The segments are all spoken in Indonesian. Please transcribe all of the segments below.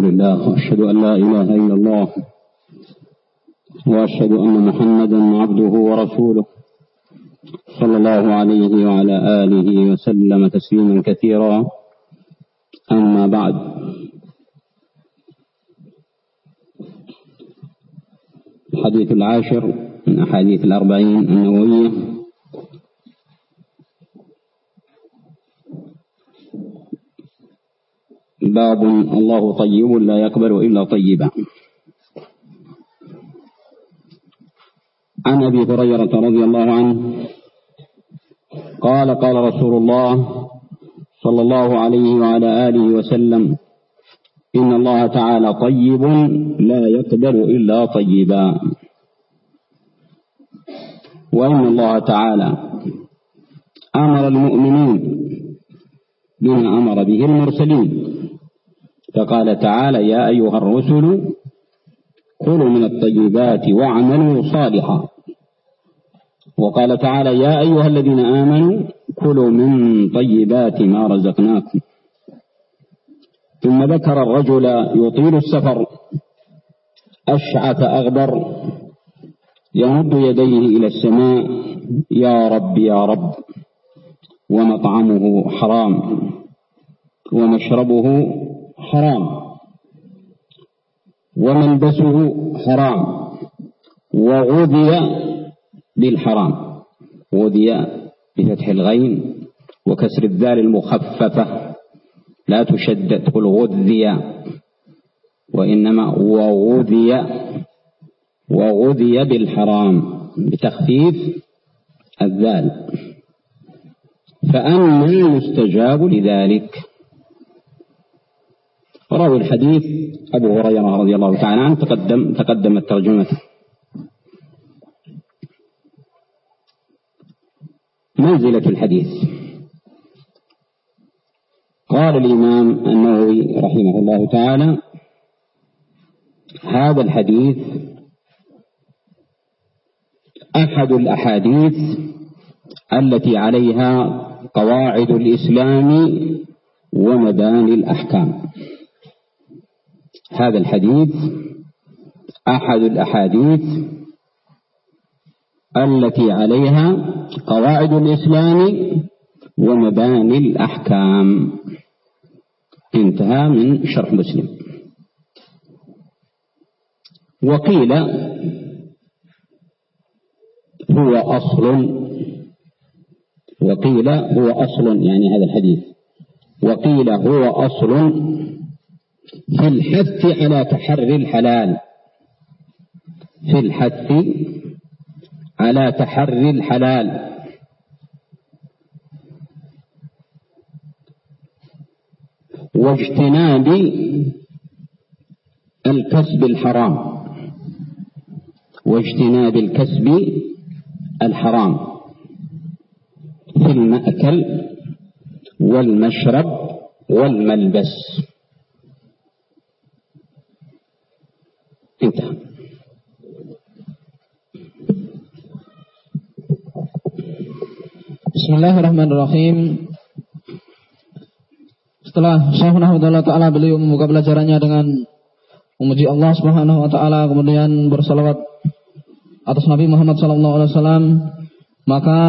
لله وأشهد أن لا إله إلا الله وأشهد أن محمدا عبده ورسوله صلى الله عليه وعلى آله وسلم تسليما كثيرا. أما بعد الحديث العاشر من أحاديث الأربعين النووية. باب الله طيب لا يقبل إلا طيبا. عن أبي هريرة رضي الله عنه قال قال رسول الله صلى الله عليه وعلى آله وسلم إن الله تعالى طيب لا يقبل إلا طيبا. وإن الله تعالى أمر المؤمنين بما أمر به المرسلين. فقال تعالى يا أيها الرسل كلوا من الطيبات واعملوا صالحا. وقال تعالى يا أيها الذين آمنوا كلوا من طيبات ما رزقناكم. ثم ذكر الرجل يطيل السفر أشعث أغبر يمد يديه إلى السماء يا رب يا رب ومطعمه حرام ومشربه حرام. وملبسه حرام. وغذي بالحرام. غذي بفتح الغين وكسر الذال المخففة. لا تشدد. تقول غذي. وإنما وغذي. وغذي بالحرام. بتخفيف الذال. فأما يستجاب لذلك راوي الحديث أبو هريرة رضي الله تعالى عنه تقدم تقدمت ترجمته منزلة الحديث. قال الإمام النووي رحمه الله تعالى هذا الحديث أحد الأحاديث التي عليها قواعد الإسلام ومباني الأحكام. هذا الحديث أحد الأحاديث التي عليها قواعد الإسلام ومباني الأحكام. انتهى من شرح مسلم. وقيل هو أصل وقيل هو أصل يعني هذا الحديث. وقيل هو أصل في الحث على تحري الحلال. في الحث على تحري الحلال. واجتناب الكسب الحرام. واجتناب الكسب الحرام. في المأكل والمشرب والملبس. Entah. Bismillahirrahmanirrahim. Setelah Syekh Ta'ala beliau membuka pelajarannya dengan memuji Allah Subhanahu wa taala kemudian bersalawat atas Nabi Muhammad sallallahu alaihi wasallam, maka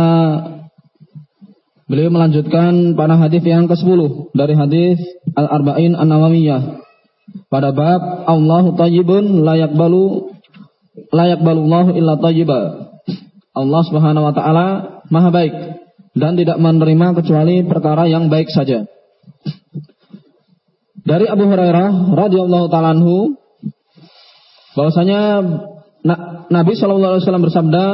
beliau melanjutkan pada hadis yang ke-10 dari hadis Al-Arba'in An-Nawawiyah pada bab Allahu tayyibun la yaqbalu la yaqbalullahu illa tayyiba. Allah Subhanahu wa taala Maha baik dan tidak menerima kecuali perkara yang baik saja. Dari Abu Hurairah radhiyallahu taala anhu bahwasanya Nabi sallallahu alaihi wasallam bersabda,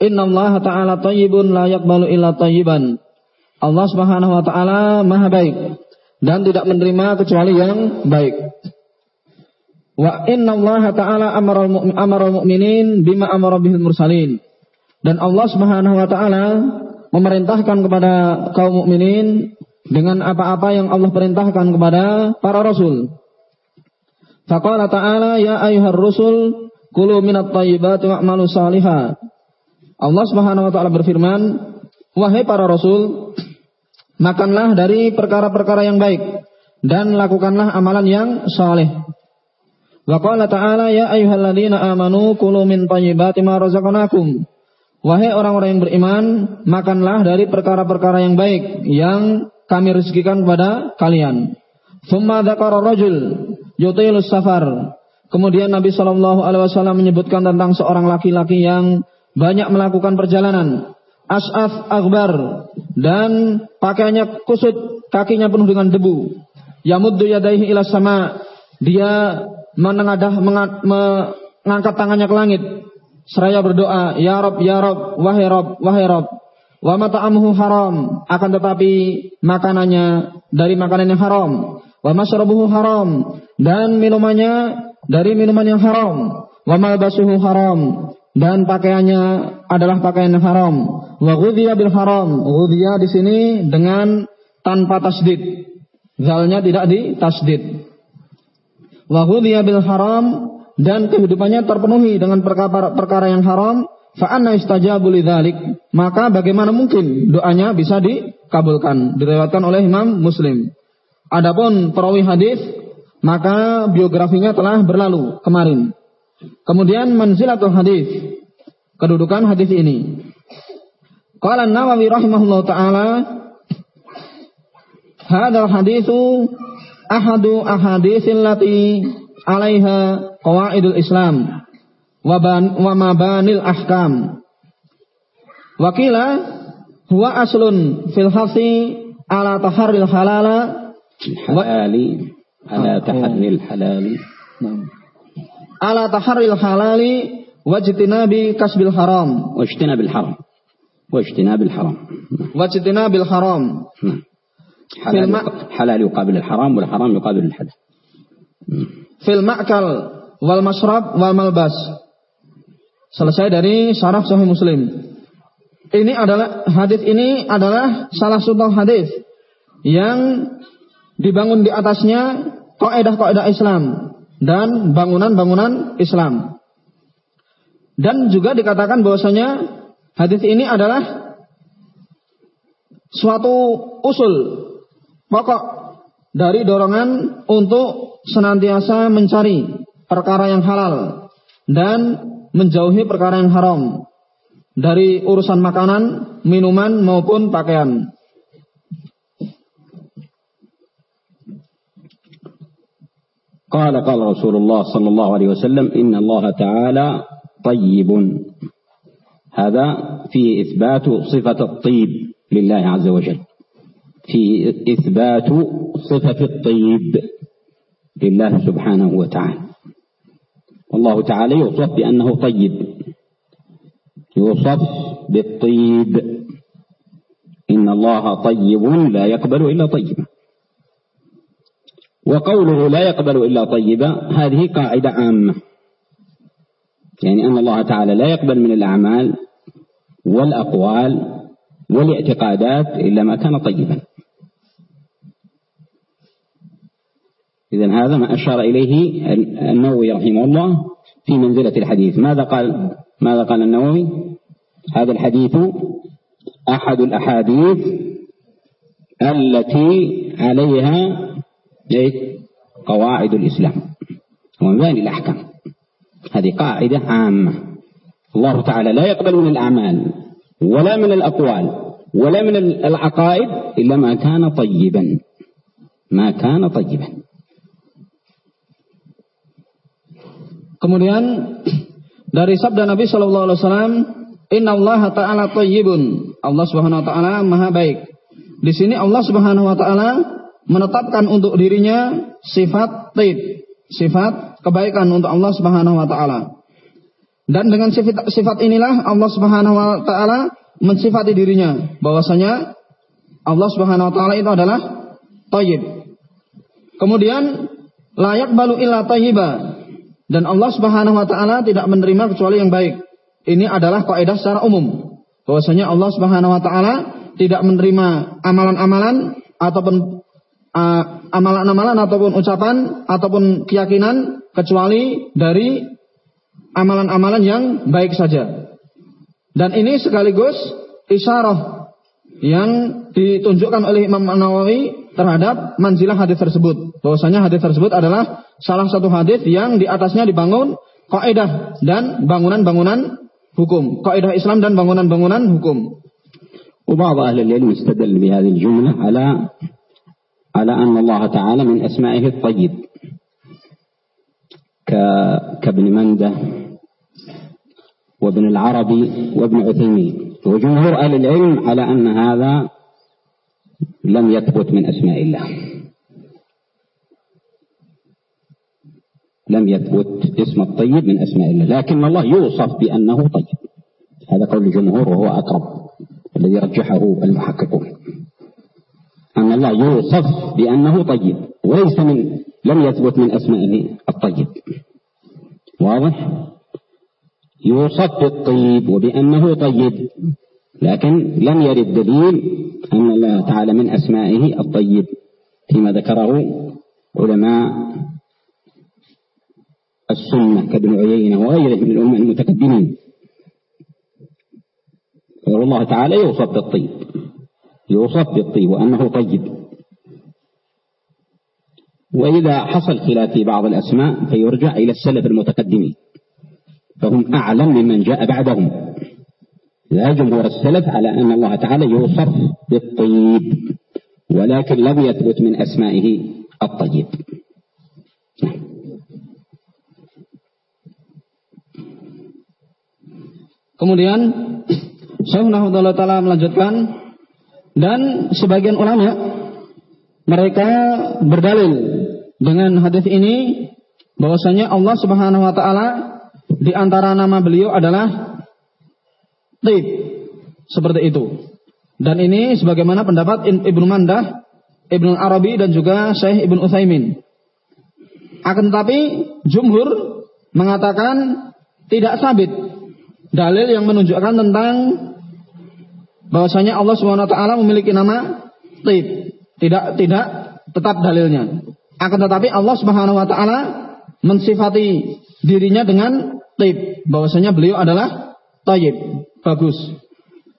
Inna Allah Ta'ala tayyibun la yakbalu illa tayyiban. Allah Subhanahu wa taala Maha baik dan tidak menerima kecuali yang baik. Wa inna Allah Ta'ala amara al-mu'minin bima amara bihil mursalin. Dan Allah Subhanahu wa taala memerintahkan kepada kaum mukminin dengan apa-apa yang Allah perintahkan kepada para rasul. Faqala ta'ala ya ayyuhar rusul kulu minat thayyibati wa'malu salihah. Allah Subhanahu wa taala berfirman, "Wahai para rasul, makanlah dari perkara-perkara yang baik dan lakukanlah amalan yang saleh." Wa qala ta'ala ya ayyuhalladzina amanu kulu min thayyibati ma razaqnakum. Wahai orang-orang yang beriman, makanlah dari perkara-perkara yang baik yang kami rezekikan kepada kalian. Thumma dzakara rajul yutilus safar. Kemudian Nabi Shallallahu alaihi wasallam menyebutkan tentang seorang laki-laki yang banyak melakukan perjalanan. As'af akbar dan pakaiannya kusut, kakinya penuh dengan debu. Yamuddu yadaihi ila sama. Dia menengadah mengangkat tangannya ke langit. Seraya berdoa, Ya Rob, Ya Rob, Wahai Rob, Wahai Rob. Wa mata'amuhu haram. Akan tetapi makanannya dari makanan yang haram. Wa masrabuhu haram. Dan minumannya dari minuman yang haram. Wa malbasuhu haram dan pakaiannya adalah pakaian haram. Wa ghudhiya bil haram. Ghudhiya di sini dengan tanpa tasdid. Zalnya tidak di tasdid. Wa ghudhiya bil haram dan kehidupannya terpenuhi dengan perkara, perkara yang haram. Fa anna istajabu lidzalik. Maka bagaimana mungkin doanya bisa dikabulkan? Diriwayatkan oleh Imam Muslim. Adapun perawi hadis maka biografinya telah berlalu kemarin. Kemudian manzilatul hadis. Kedudukan hadis ini. Qala Nawawi rahimahullah taala Hadal hadithu ahadu ahaditsil lati alaiha qawaidul Islam wa, ban, wa mabanil ahkam. Wakila huwa aslun fil hasi ala taharril halala halali ala taharril halali. Nah ala taharil halali wajtinabi kasbil haram. Wajtinabil haram. Wajtinabil haram. Wajtinabil haram. Hmm. Halal, halal yuqabil haram wal haram yuqabil al-halal. Hmm. Fil ma'kal wal mashrab wal malbas. Selesai dari syarah Sahih Muslim. Ini adalah hadis ini adalah salah satu hadis yang dibangun di atasnya kaidah-kaidah Islam dan bangunan-bangunan Islam. Dan juga dikatakan bahwasanya hadis ini adalah suatu usul pokok dari dorongan untuk senantiasa mencari perkara yang halal dan menjauhi perkara yang haram dari urusan makanan, minuman maupun pakaian. قال قال رسول الله صلى الله عليه وسلم إن الله تعالى طيب. هذا فيه إثبات صفة الطيب لله عز وجل. في إثبات صفة الطيب لله سبحانه وتعالى. والله تعالى يوصف بأنه طيب. يوصف بالطيب. إن الله طيب لا يقبل إلا طيبا. وقوله لا يقبل إلا طيبا هذه قاعدة عامة. يعني أن الله تعالى لا يقبل من الأعمال والأقوال والاعتقادات إلا ما كان طيبا. إذا هذا ما أشار إليه النووي رحمه الله في منزلة الحديث. ماذا قال؟ ماذا قال النووي؟ هذا الحديث أحد الأحاديث التي عليها إيه؟ قواعد الإسلام ومباني الأحكام هذه قاعدة عامة الله تعالى لا يقبل من الأعمال ولا من الأقوال ولا من العقائد إلا ما كان طيبا ما كان طيبا Kemudian dari sabda Nabi Shallallahu Alaihi Wasallam, Inna Allah Taala Tayyibun. Allah Subhanahu Wa Taala Maha Baik. Di sini Allah Subhanahu Wa Taala menetapkan untuk dirinya sifat taib, sifat kebaikan untuk Allah Subhanahu wa taala. Dan dengan sifat, sifat inilah Allah Subhanahu wa taala mensifati dirinya bahwasanya Allah Subhanahu wa taala itu adalah thayyib. Kemudian layak balu illa thayyiba. Dan Allah Subhanahu wa taala tidak menerima kecuali yang baik. Ini adalah kaidah secara umum. Bahwasanya Allah Subhanahu wa taala tidak menerima amalan-amalan ataupun amalan-amalan ataupun ucapan ataupun keyakinan kecuali dari amalan-amalan yang baik saja. Dan ini sekaligus isyarah yang ditunjukkan oleh Imam Nawawi terhadap manzilah hadis tersebut. Bahwasanya hadis tersebut adalah salah satu hadis yang di atasnya dibangun kaidah dan bangunan-bangunan hukum. Kaidah Islam dan bangunan-bangunan hukum. وبعض أهل العلم استدل بهذه الجملة على على أن الله تعالى من أسمائه الطيب. كابن مندة وابن العربي وابن عثيمين. وجمهور أهل العلم على أن هذا لم يثبت من أسماء الله. لم يثبت اسم الطيب من أسماء الله. لكن الله يوصف بأنه طيب. هذا قول الجمهور وهو أقرب الذي رجحه المحققون. أن الله يوصف بأنه طيب وليس من لم يثبت من أسمائه الطيب. واضح؟ يوصف بالطيب وبأنه طيب لكن لم يرد دليل أن الله تعالى من أسمائه الطيب فيما ذكره علماء السنة كابن عيينة وغيره من الأمة المتقدمين. الله تعالى يوصف بالطيب. يوصف بالطيب وأنه طيب. وإذا حصل خلاف في بعض الأسماء فيرجع إلى السلف المتقدمين فهم أعلم ممن جاء بعدهم. لا جمهور السلف على أن الله تعالى يوصف بالطيب ولكن لم يثبت من أسمائه الطيب. Kemudian Syekh Nahdlatul Taala melanjutkan dan sebagian ulama mereka berdalil dengan hadis ini bahwasanya Allah Subhanahu wa taala di antara nama beliau adalah Tib. Seperti itu. Dan ini sebagaimana pendapat Ibnu Mandah, Ibnu Arabi dan juga Syekh Ibnu Utsaimin. Akan tetapi jumhur mengatakan tidak sabit dalil yang menunjukkan tentang bahwasanya Allah Subhanahu wa taala memiliki nama Tib. Tidak tidak tetap dalilnya. Akan tetapi Allah Subhanahu wa taala mensifati dirinya dengan Tib, bahwasanya beliau adalah Tayyib, bagus.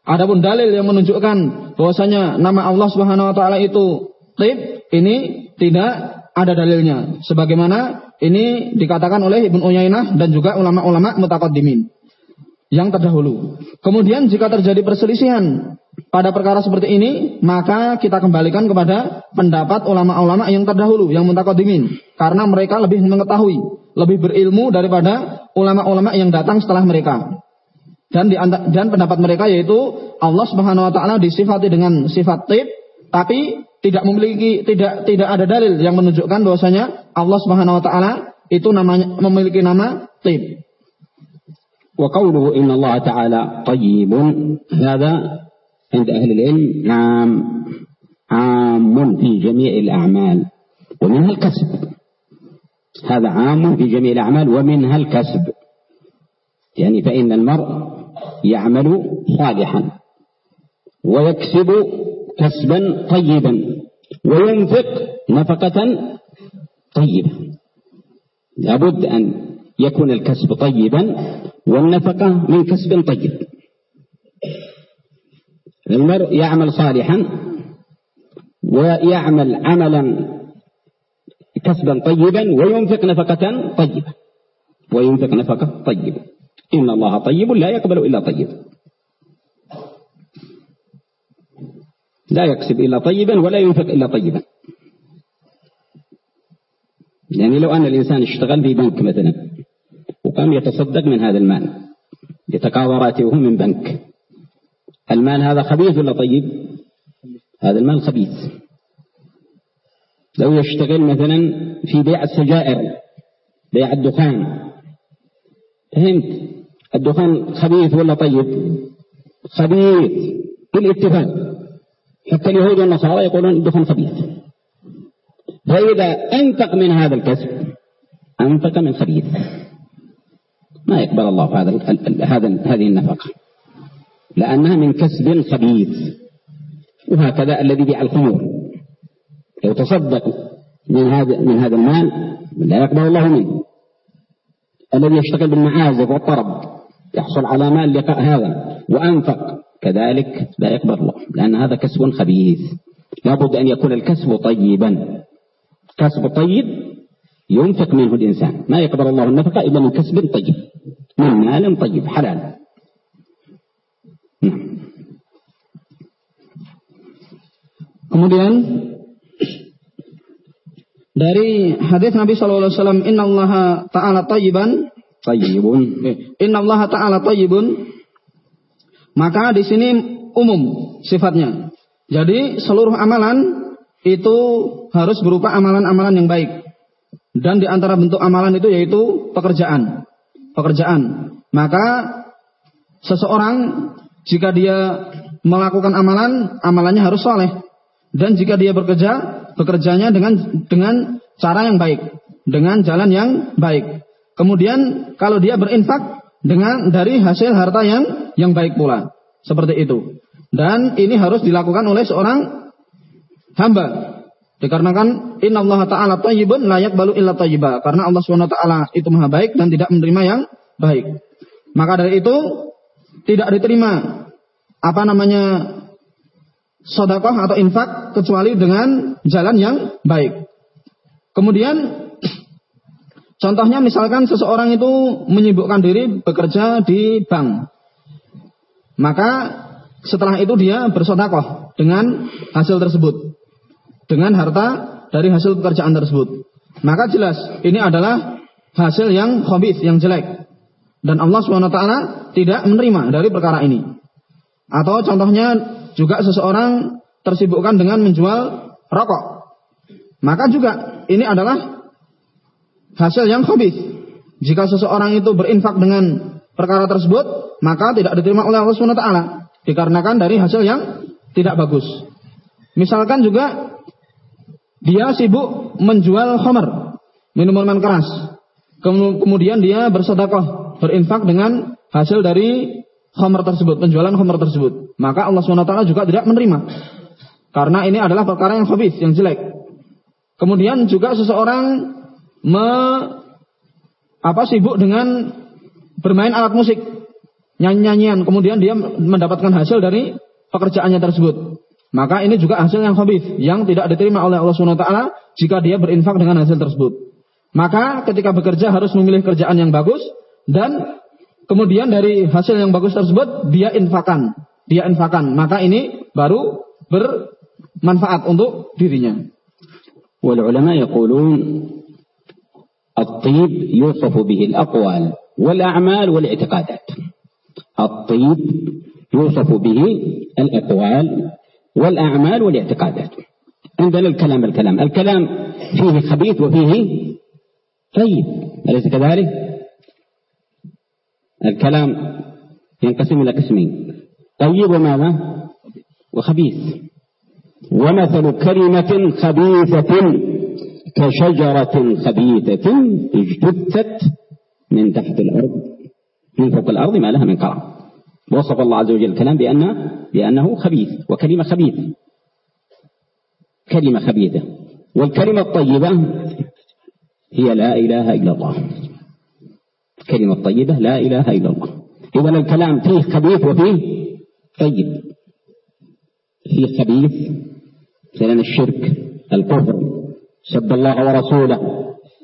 Adapun dalil yang menunjukkan bahwasanya nama Allah Subhanahu wa taala itu Tib, ini tidak ada dalilnya. Sebagaimana ini dikatakan oleh Ibnu Uyainah dan juga ulama-ulama mutaqaddimin yang terdahulu. Kemudian jika terjadi perselisihan pada perkara seperti ini, maka kita kembalikan kepada pendapat ulama-ulama yang terdahulu, yang mutakadimin. Karena mereka lebih mengetahui, lebih berilmu daripada ulama-ulama yang datang setelah mereka. Dan di, dan pendapat mereka yaitu Allah Subhanahu wa taala disifati dengan sifat tib, tapi tidak memiliki tidak tidak ada dalil yang menunjukkan bahwasanya Allah Subhanahu wa taala itu namanya memiliki nama tib. وقوله إن الله تعالى طيب هذا عند أهل العلم عام عام في جميع الأعمال ومنها الكسب. هذا عام في جميع الأعمال ومنها الكسب. يعني فإن المرء يعمل صالحا ويكسب كسبا طيبا وينفق نفقة طيبة. لابد أن يكون الكسب طيبا والنفقة من كسب طيب. المرء يعمل صالحا ويعمل عملا كسبا طيبا وينفق نفقة طيبة. وينفق نفقة طيبة. إن الله طيب لا يقبل إلا طيب. لا يكسب إلا طيبا ولا ينفق إلا طيبا. يعني لو أن الإنسان اشتغل في بنك مثلا وقام يتصدق من هذا المال. يتقاضى راتبه من بنك. المال هذا خبيث ولا طيب؟ هذا المال خبيث. لو يشتغل مثلا في بيع السجائر بيع الدخان. فهمت؟ الدخان خبيث ولا طيب؟ خبيث. بالاتفاق. حتى اليهود والنصارى يقولون الدخان خبيث. فإذا أنفق من هذا الكسب أنفق من خبيث. ما يقبل الله هذا هذا هذه النفقة. لأنها من كسب خبيث. وهكذا الذي بيع الخمور. لو تصدق من هذا من هذا المال لا يقبل الله منه. الذي يشتغل بالمعازف والطرب. يحصل على مال لقاء هذا. وأنفق. كذلك لا يقبل الله. لأن هذا كسب خبيث. لابد أن يكون الكسب طيبا. كسب طيب ينفق منه الإنسان. ما يقبل الله النفقة إلا من كسب طيب. من مال طيب حلال نعم Kemudian dari hadis Nabi Shallallahu Alaihi Wasallam, Inna Allah Taala Tayyiban, Tayyibun, Inna Allah Taala Tayyibun. Maka di sini umum sifatnya. Jadi seluruh amalan itu harus berupa amalan-amalan yang baik. Dan di antara bentuk amalan itu yaitu pekerjaan. Pekerjaan. Maka seseorang jika dia melakukan amalan, amalannya harus soleh. Dan jika dia bekerja, bekerjanya dengan dengan cara yang baik, dengan jalan yang baik. Kemudian kalau dia berinfak dengan dari hasil harta yang yang baik pula, seperti itu. Dan ini harus dilakukan oleh seorang hamba. Dikarenakan Inna Allah Ta'ala tayyibun layak balu illa tayyiba. Karena Allah SWT itu maha baik dan tidak menerima yang baik. Maka dari itu tidak diterima apa namanya sodakoh atau infak kecuali dengan jalan yang baik. Kemudian contohnya misalkan seseorang itu menyibukkan diri bekerja di bank. Maka setelah itu dia bersodakoh dengan hasil tersebut. Dengan harta dari hasil pekerjaan tersebut. Maka jelas ini adalah hasil yang khobis, yang jelek. Dan Allah SWT tidak menerima dari perkara ini. Atau contohnya juga seseorang tersibukkan dengan menjual rokok. Maka juga ini adalah hasil yang khabith. Jika seseorang itu berinfak dengan perkara tersebut, maka tidak diterima oleh Allah SWT. Dikarenakan dari hasil yang tidak bagus. Misalkan juga dia sibuk menjual khamar, minuman keras. Kemudian dia bersedekah, berinfak dengan hasil dari khamar tersebut, penjualan khamar tersebut. Maka Allah SWT juga tidak menerima. Karena ini adalah perkara yang habis, yang jelek. Kemudian juga seseorang me, apa sibuk dengan bermain alat musik, nyanyi-nyanyian, kemudian dia mendapatkan hasil dari pekerjaannya tersebut. Maka ini juga hasil yang habis, yang tidak diterima oleh Allah SWT jika dia berinfak dengan hasil tersebut. Maka ketika bekerja harus memilih kerjaan yang bagus dan Kemudian dari hasil yang bagus tersebut dia infakan, dia infakan. Maka ini baru bermanfaat untuk dirinya. والعلماء يقولون الطيب يوصف به الأقوال والأعمال والاعتقادات الطيب يوصف به الأقوال والأعمال والاعتقادات. عندنا الكلام؟ الكلام الكلام فيه خبيث وفيه طيب أليس كذلك؟ الكلام ينقسم إلى قسمين. طيب وماذا؟ وخبيث. ومثل كلمة خبيثة كشجرة خبيثة اجتثت من تحت الأرض من فوق الأرض ما لها من قرار. وصف الله عز وجل الكلام بأنه, بأنه خبيث وكلمة خبيث. كلمة خبيثة. والكلمة الطيبة هي لا إله إلا الله. الكلمة الطيبة لا إله إلا الله. إذا الكلام فيه خبيث وفيه طيب. فيه خبيث مثلا الشرك الكفر سب الله ورسوله.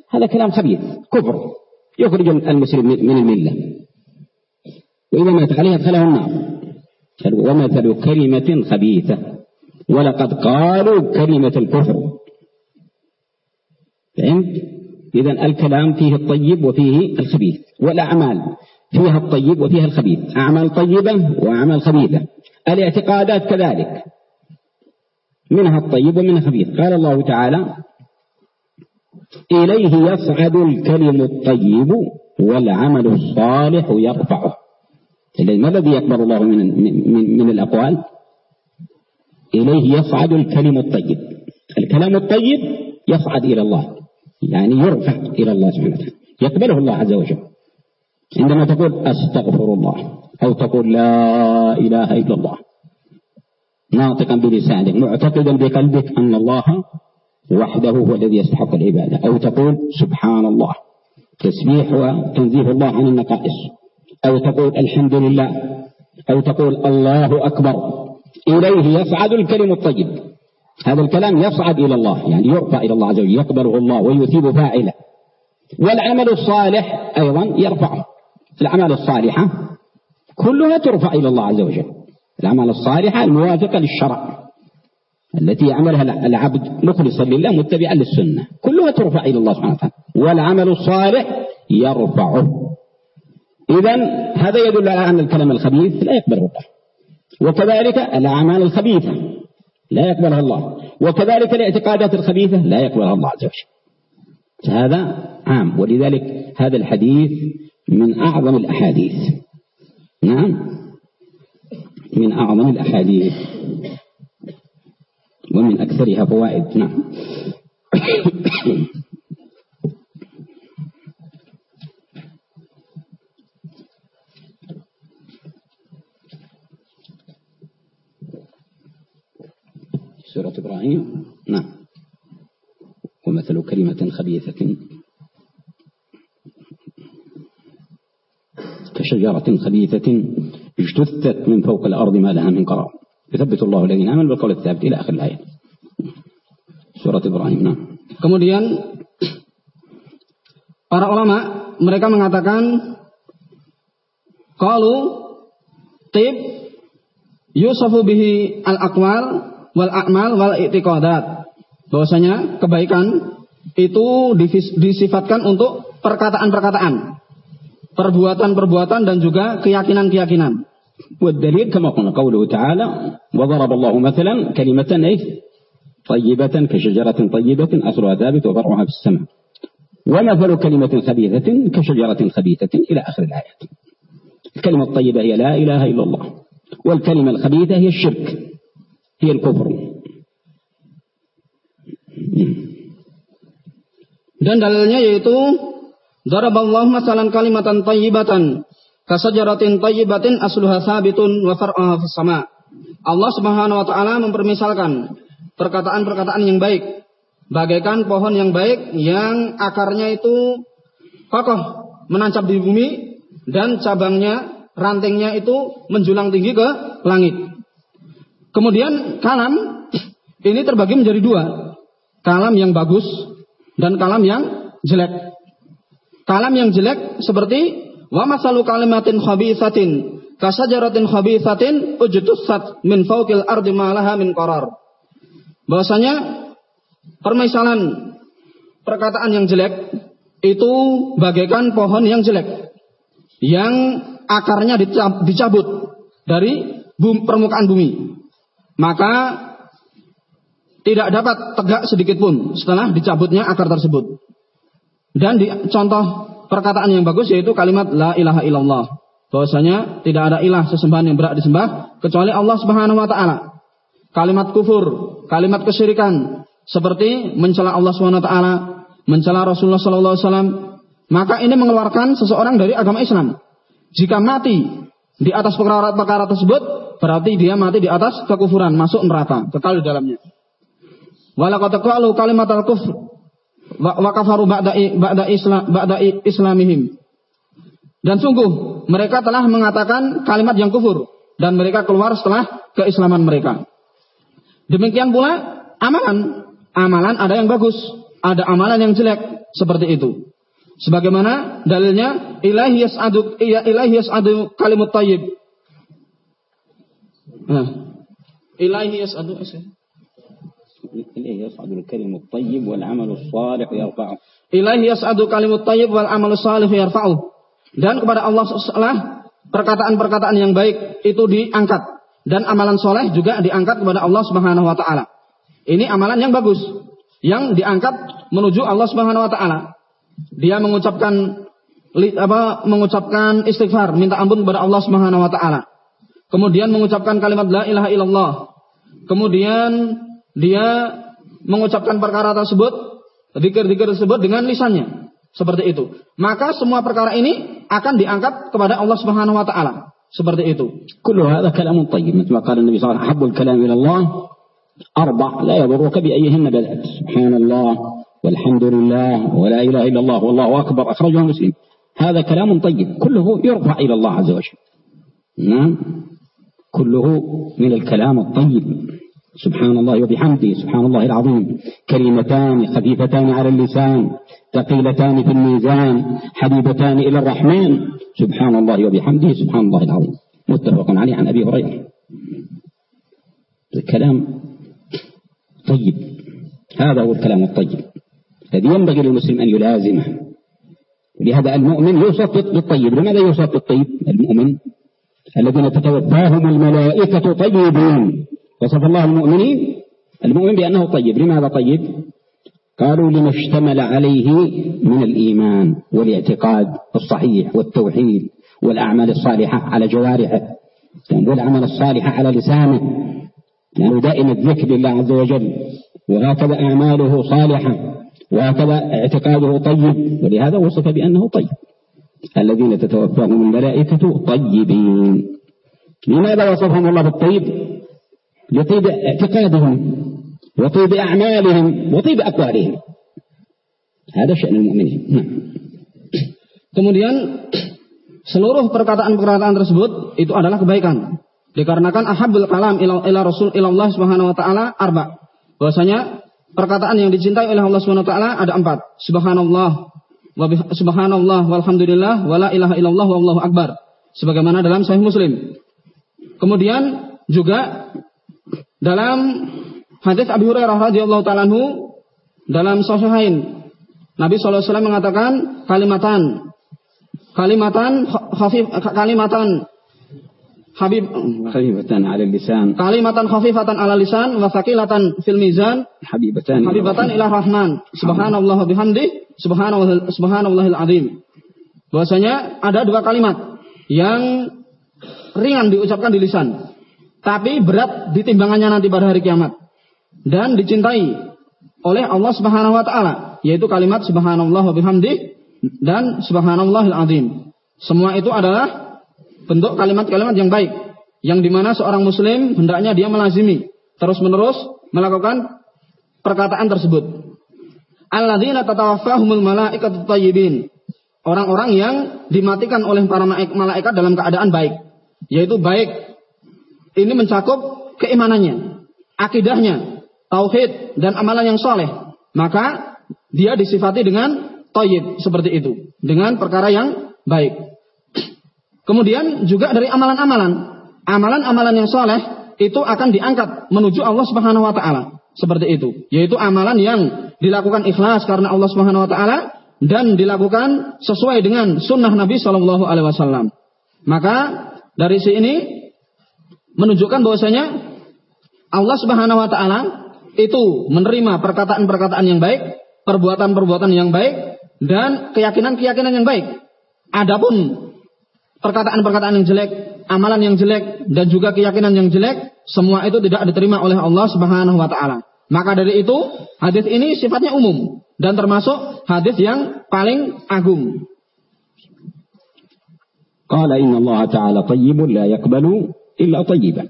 هذا كلام خبيث كفر. يخرج المسلم من الملة. وإذا مات عليه أدخله النار. ومثل كلمة خبيثة. ولقد قالوا كلمة الكفر. فهمت؟ إذا الكلام فيه الطيب وفيه الخبيث. والأعمال فيها الطيب وفيها الخبيث. أعمال طيبة وأعمال خبيثة. الاعتقادات كذلك. منها الطيب ومنها الخبيث. قال الله تعالى إليه يصعد الكلم الطيب والعمل الصالح يرفعه. ما الذي يقبل الله من, من, من الأقوال؟ إليه يصعد الكلم الطيب. الكلام الطيب يصعد إلى الله يعني يرفع إلى الله سبحانه وتعالى. يقبله الله عز وجل. عندما تقول أستغفر الله أو تقول لا إله إلا الله ناطقا بلسانك معتقدا بقلبك أن الله وحده هو الذي يستحق العبادة أو تقول سبحان الله تسبيح وتنزيه الله عن النقائص. أو تقول الحمد لله أو تقول الله أكبر. إليه يصعد الكلم الطيب. هذا الكلام يصعد إلى الله يعني يرفع إلى الله عز وجل يقبله الله ويثيب فاعله. والعمل الصالح أيضا يرفعه الأعمال الصالحة كلها ترفع إلى الله عز وجل. الأعمال الصالحة الموافقة للشرع التي يعملها العبد مخلصا لله متبعا للسنة كلها ترفع إلى الله سبحانه وتعالى. والعمل الصالح يرفعه. إذا هذا يدل على أن الكلام الخبيث لا يقبله الله وكذلك الأعمال الخبيثة لا يقبلها الله. وكذلك الاعتقادات الخبيثة لا يقبلها الله عز وجل. هذا عام. ولذلك هذا الحديث من أعظم الأحاديث. نعم. من أعظم الأحاديث. ومن أكثرها فوائد. نعم. سورة إبراهيم نعم ومثل كلمة خبيثة كشجرة خبيثة اجتثت من فوق الأرض ما لها من قرار يثبت الله الذين آمنوا بالقول الثابت إلى آخر الآية Surat Ibrahim. Nah. Kemudian para ulama mereka mengatakan kalau tib yusafu bihi al-aqwal wal a'mal wal i'tiqadat. Bahwasanya kebaikan itu disifatkan untuk perkataan-perkataan, perbuatan-perbuatan dan juga keyakinan-keyakinan. والدليل كما قلنا قوله تعالى وضرب الله مثلا كلمة إيه طيبة كشجرة طيبة أصلها ثابت وفرعها في السماء ومثل كلمة خبيثة كشجرة خبيثة إلى آخر الآيات الكلمة الطيبة هي لا إله إلا الله والكلمة الخبيثة هي الشرك dengan kufur. Dan dalilnya yaitu Daraballahu masalan kalimatan tayyibatan kasajaratin thayyibatin asluha sabitun wa far'uha fis sama. Allah Subhanahu wa taala mempermisalkan perkataan-perkataan yang baik bagaikan pohon yang baik yang akarnya itu kokoh menancap di bumi dan cabangnya rantingnya itu menjulang tinggi ke langit. Kemudian kalam ini terbagi menjadi dua. Kalam yang bagus dan kalam yang jelek. Kalam yang jelek seperti wa masalu kalimatin khabithatin kasajaratin khabithatin ujtussat min fawqil ardi ma min qarar bahwasanya permisalan perkataan yang jelek itu bagaikan pohon yang jelek yang akarnya dicabut dari bum, permukaan bumi maka tidak dapat tegak sedikit pun setelah dicabutnya akar tersebut. Dan di contoh perkataan yang bagus yaitu kalimat la ilaha illallah. Bahwasanya tidak ada ilah sesembahan yang berat disembah kecuali Allah Subhanahu wa taala. Kalimat kufur, kalimat kesyirikan, seperti mencela Allah SWT, mencela Rasulullah SAW, maka ini mengeluarkan seseorang dari agama Islam. Jika mati di atas perkara-perkara tersebut, berarti dia mati di atas kekufuran, masuk neraka, kekal di dalamnya. Walaqad kalimat al-kufr wa kafaru ba'da ba'da ba'da islamihim. Dan sungguh mereka telah mengatakan kalimat yang kufur dan mereka keluar setelah keislaman mereka. Demikian pula amalan. Amalan ada yang bagus, ada amalan yang jelek seperti itu. Sebagaimana dalilnya ilahi yas'adu iya ilahi yas'adu kalimut thayyib. Nah. Ilahi yas'adu إليه يصعد الكلم الطيب والعمل الصالح يرفعه إليه يصعد الكلم الطيب والعمل الصالح يرفعه dan kepada Allah setelah perkataan-perkataan yang baik itu diangkat dan amalan soleh juga diangkat kepada Allah Subhanahu Wa Taala. Ini amalan yang bagus, yang diangkat menuju Allah Subhanahu Wa Taala. Dia mengucapkan apa mengucapkan istighfar, minta ampun kepada Allah Subhanahu wa taala. Kemudian mengucapkan kalimat la ilaha illallah. Kemudian dia mengucapkan perkara tersebut, zikir-zikir tersebut dengan lisannya. Seperti itu. Maka semua perkara ini akan diangkat kepada Allah Subhanahu wa taala. Seperti itu. Kullu hadha kalamun tayyib. مثل ما قال النبي صلى الله عليه وسلم حب الكلام إلى الله أربع لا يضرك بأيهن بدأت سبحان الله والحمد لله ولا إله إلا الله والله أكبر أخرجه مسلم هذا كلام طيب كله يرفع إلى الله عز وجل نعم كله من الكلام الطيب. سبحان الله وبحمده سبحان الله العظيم. كلمتان خفيفتان على اللسان ثقيلتان في الميزان حبيبتان إلى الرحمن. سبحان الله وبحمده سبحان الله العظيم. متفق عليه عن أبي هريرة. الكلام طيب. هذا هو الكلام الطيب. الذي ينبغي للمسلم أن يلازمه. لهذا المؤمن يوصف بالطيب. لماذا يوصف بالطيب؟ المؤمن الذين تتوفاهم الملائكة طيبين وصف الله المؤمنين المؤمن بأنه طيب. لماذا طيب؟ قالوا لما اشتمل عليه من الإيمان والاعتقاد الصحيح والتوحيد والأعمال الصالحة على جوارحه. والأعمال الصالحة على لسانه. لأنه دائما الذكر لله عز وجل. وهكذا أعماله صالحة. وهكذا اعتقاده طيب. ولهذا وصف بأنه طيب. الذين تتوفاهم الملائكة طيبين لماذا وصفهم الله بالطيب لطيب اعتقادهم وطيب أعمالهم وطيب أقوالهم هذا شأن المؤمنين نعم Kemudian seluruh perkataan-perkataan tersebut itu adalah kebaikan. Dikarenakan ahabul kalam ila, ila Rasul ila Allah Subhanahu wa taala arba. Bahwasanya perkataan yang dicintai oleh Allah Subhanahu wa taala ada empat. Subhanallah wa subhanallah walhamdulillah wala ilaha illallah wallahu akbar. Sebagaimana dalam Sahih Muslim. Kemudian juga dalam hadis Abu Hurairah radhiyallahu taala dalam Sahihain Nabi SAW mengatakan kalimatan. Kalimatan khafif kalimatan. Habib khafifatan ala lisan. Kalimatan khafifatan ala lisan wa thaqilatan fil mizan. Habibatan. Habibatan ila rahman. Subhanallah bihamdi subhanallah subhanallahil azim bahwasanya ada dua kalimat yang ringan diucapkan di lisan tapi berat di timbangannya nanti pada hari kiamat dan dicintai oleh Allah Subhanahu wa taala yaitu kalimat subhanallah wa bihamdi dan subhanallahil azim. Semua itu adalah bentuk kalimat-kalimat yang baik yang di mana seorang muslim hendaknya dia melazimi terus-menerus melakukan perkataan tersebut. Alladzina tatawaffahumul malaikatu thayyibin. Orang-orang yang dimatikan oleh para malaikat dalam keadaan baik, yaitu baik ini mencakup keimanannya, akidahnya, tauhid dan amalan yang soleh. Maka dia disifati dengan toyib seperti itu, dengan perkara yang baik. Kemudian juga dari amalan-amalan, amalan-amalan yang soleh itu akan diangkat menuju Allah Subhanahu Wa Taala seperti itu, yaitu amalan yang dilakukan ikhlas karena Allah Subhanahu Wa Taala dan dilakukan sesuai dengan sunnah Nabi Shallallahu Alaihi Wasallam. Maka dari sini menunjukkan bahwasanya Allah Subhanahu wa taala itu menerima perkataan-perkataan yang baik, perbuatan-perbuatan yang baik dan keyakinan-keyakinan yang baik. Adapun perkataan-perkataan yang jelek, amalan yang jelek dan juga keyakinan yang jelek, semua itu tidak diterima oleh Allah Subhanahu wa taala. Maka dari itu, hadis ini sifatnya umum dan termasuk hadis yang paling agung. قال إن الله تعالى طيب لا يقبل إلا طيبا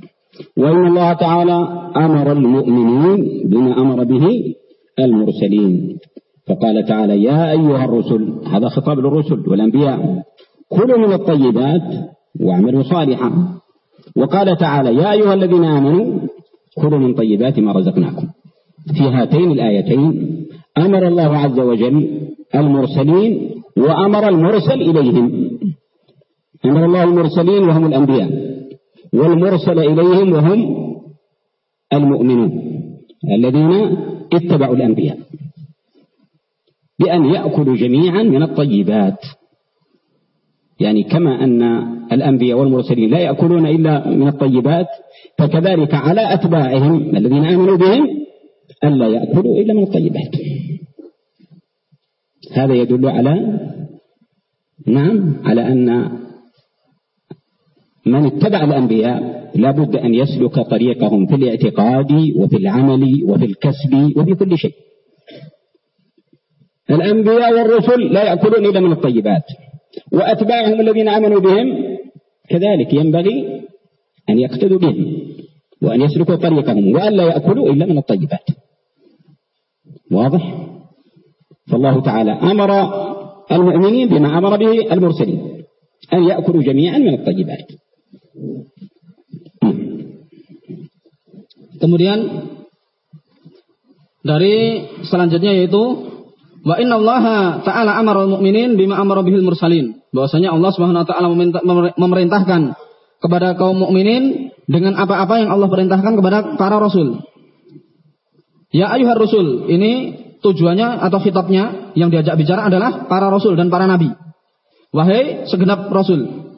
وإن الله تعالى أمر المؤمنين بما أمر به المرسلين فقال تعالى يا أيها الرسل هذا خطاب للرسل والأنبياء كلوا من الطيبات واعملوا صالحا. وقال تعالى يا أيها الذين آمنوا كلوا من طيبات ما رزقناكم. في هاتين الآيتين أمر الله عز وجل المرسلين وأمر المرسل إليهم. أمر الله المرسلين وهم الأنبياء والمرسل إليهم وهم المؤمنون الذين اتبعوا الأنبياء. بأن يأكلوا جميعا من الطيبات. يعني كما أن الأنبياء والمرسلين لا يأكلون إلا من الطيبات فكذلك على أتباعهم الذين آمنوا بهم ألا يأكلوا إلا من الطيبات. هذا يدل على نعم على أن من اتبع الأنبياء لابد أن يسلك طريقهم في الاعتقاد وفي العمل وفي الكسب وفي كل شيء. الأنبياء والرسل لا يأكلون إلا من الطيبات. وأتباعهم الذين آمنوا بهم كذلك ينبغي أن يقتدوا بهم وأن يسلكوا طريقهم وأن لا يأكلوا إلا من الطيبات. واضح؟ فالله تعالى أمر المؤمنين بما أمر به المرسلين أن يأكلوا جميعا من الطيبات. Kemudian dari selanjutnya yaitu wa inna Allah taala amara al-mu'minin bima amara bihil mursalin. Bahwasanya Allah Subhanahu wa taala memerintahkan kepada kaum mukminin dengan apa-apa yang Allah perintahkan kepada para rasul. Ya ayuhar rasul, ini tujuannya atau kitabnya yang diajak bicara adalah para rasul dan para nabi. Wahai segenap rasul,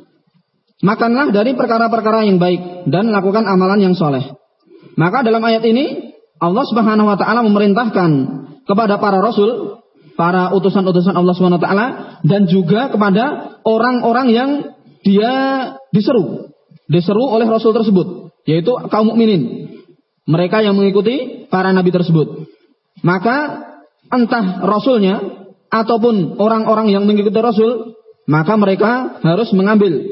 makanlah dari perkara-perkara yang baik dan lakukan amalan yang soleh. Maka dalam ayat ini Allah Subhanahu wa taala memerintahkan kepada para rasul, para utusan-utusan Allah taala dan juga kepada orang-orang yang dia diseru, diseru oleh rasul tersebut, yaitu kaum mukminin. Mereka yang mengikuti para nabi tersebut. Maka entah rasulnya ataupun orang-orang yang mengikuti rasul, maka mereka harus mengambil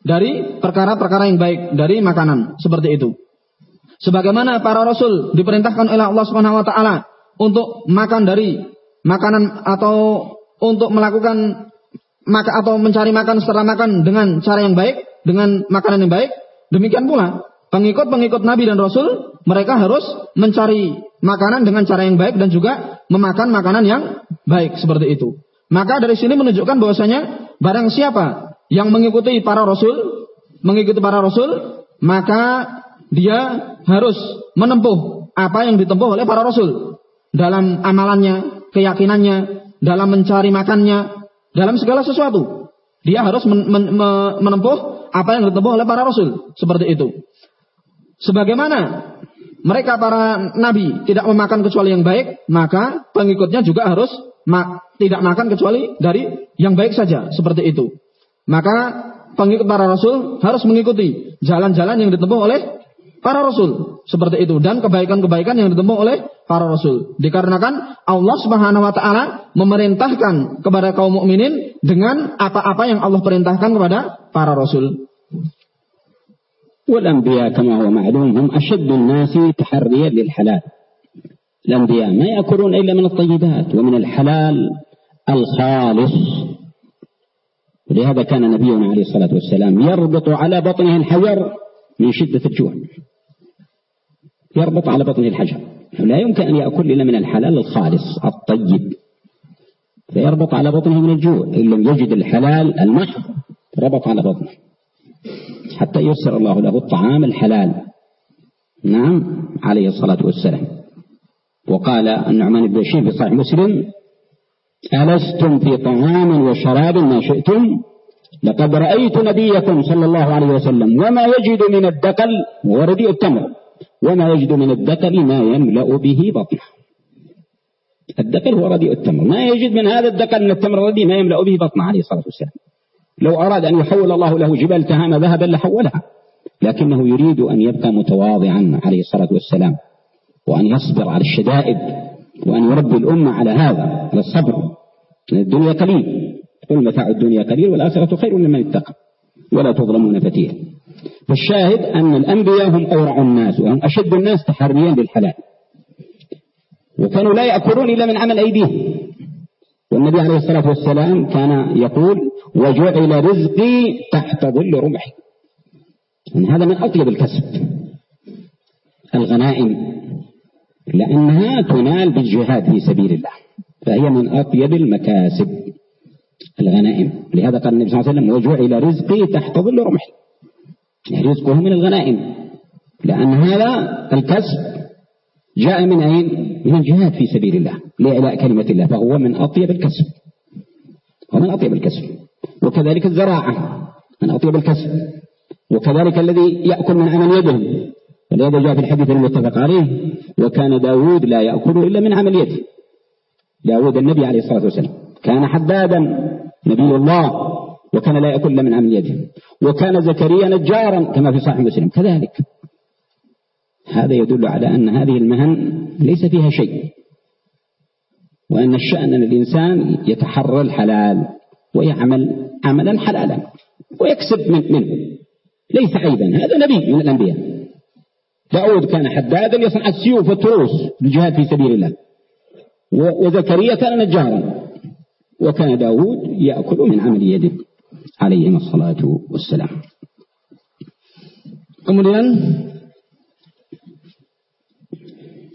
dari perkara-perkara yang baik dari makanan seperti itu. Sebagaimana para rasul diperintahkan oleh Allah taala untuk makan dari makanan atau untuk melakukan maka atau mencari makan setelah makan dengan cara yang baik, dengan makanan yang baik, demikian pula pengikut-pengikut Nabi dan Rasul mereka harus mencari makanan dengan cara yang baik dan juga memakan makanan yang baik seperti itu. Maka dari sini menunjukkan bahwasanya barang siapa yang mengikuti para rasul, mengikuti para rasul, maka dia harus menempuh apa yang ditempuh oleh para rasul dalam amalannya, keyakinannya, dalam mencari makannya, dalam segala sesuatu. Dia harus men men menempuh apa yang ditempuh oleh para rasul seperti itu. Sebagaimana mereka para nabi tidak memakan kecuali yang baik, maka pengikutnya juga harus ma tidak makan kecuali dari yang baik saja seperti itu. Maka pengikut para rasul harus mengikuti jalan-jalan yang ditempuh oleh para rasul seperti itu dan kebaikan-kebaikan yang ditempuh oleh para rasul. Dikarenakan Allah Subhanahu wa taala memerintahkan kepada kaum mukminin dengan apa-apa yang Allah perintahkan kepada para rasul. والأنبياء كما هو معلوم هم أشد الناس تحريا للحلال الأنبياء ما يأكلون إلا من الطيبات ومن الحلال الخالص ولهذا كان نبينا عليه الصلاة والسلام يربط على بطنه الحجر من شدة الجوع. يربط على بطن الحجر. لا يمكن أن يأكل إلا من الحلال الخالص الطيب. فيربط على بطنه من الجوع. إن لم يجد الحلال المحض ربط على بطنه. حتى يسر الله له الطعام الحلال. نعم عليه الصلاة والسلام. وقال النعمان بن بشير في صحيح مسلم ألستم في طعام وشراب ما شئتم؟ لقد رأيت نبيكم صلى الله عليه وسلم وما يجد من الدقل ورديء التمر. وما يجد من الدقل ما يملأ به بطنه. الدقل هو رديء التمر. ما يجد من هذا الدقل من التمر الرديء ما يملأ به بطنه عليه الصلاة والسلام. لو أراد أن يحول الله له جبال تهام ذهبا لحولها لكنه يريد أن يبقى متواضعا عليه الصلاة والسلام وأن يصبر على الشدائد وأن يربي الأمة على هذا على الصبر. الدنيا قليل. قل متاع الدنيا قليل والآخرة خير لمن اتقى ولا تظلمون فتيلا. فالشاهد أن الأنبياء هم أورع الناس وهم أشد الناس تحريا بالحلال وكانوا لا يأكلون إلا من عمل أيديهم. والنبي عليه الصلاة والسلام كان يقول وجعل رزقي تحت ظل رمحي. يعني هذا من أطيب الكسب. الغنائم. لأنها تنال بالجهاد في سبيل الله. فهي من أطيب المكاسب. الغنائم. لهذا قال النبي صلى الله عليه وسلم وجعل رزقي تحت ظل رمحي يعني رزقه من الغنائم. لأن هذا الكسب جاء من أين؟ من الجهاد في سبيل الله لإعلاء كلمة الله فهو من أطيب الكسب. هو من أطيب الكسب. وكذلك الزراعة من أطيب الكسب. وكذلك الذي يأكل من عمل يده ولهذا جاء في الحديث المتفق عليه وكان داود لا يأكل إلا من عمل يده. داود النبي عليه الصلاة والسلام. كان حدادا نبي الله وكان لا يأكل من عمل يده. وكان زكريا نجارا كما في صحيح مسلم. كذلك. هذا يدل على أن هذه المهن ليس فيها شيء. وأن الشأن أن الإنسان يتحرى الحلال ويعمل عملا حلالا ويكسب من منه. ليس عيبا. هذا نبي من الأنبياء. داود كان حدادا يصنع السيوف والتروس للجهاد في سبيل الله. وزكريا كان نجارا. وكان داود يأكل من عمل يده عليهم الصلاة والسلام Kemudian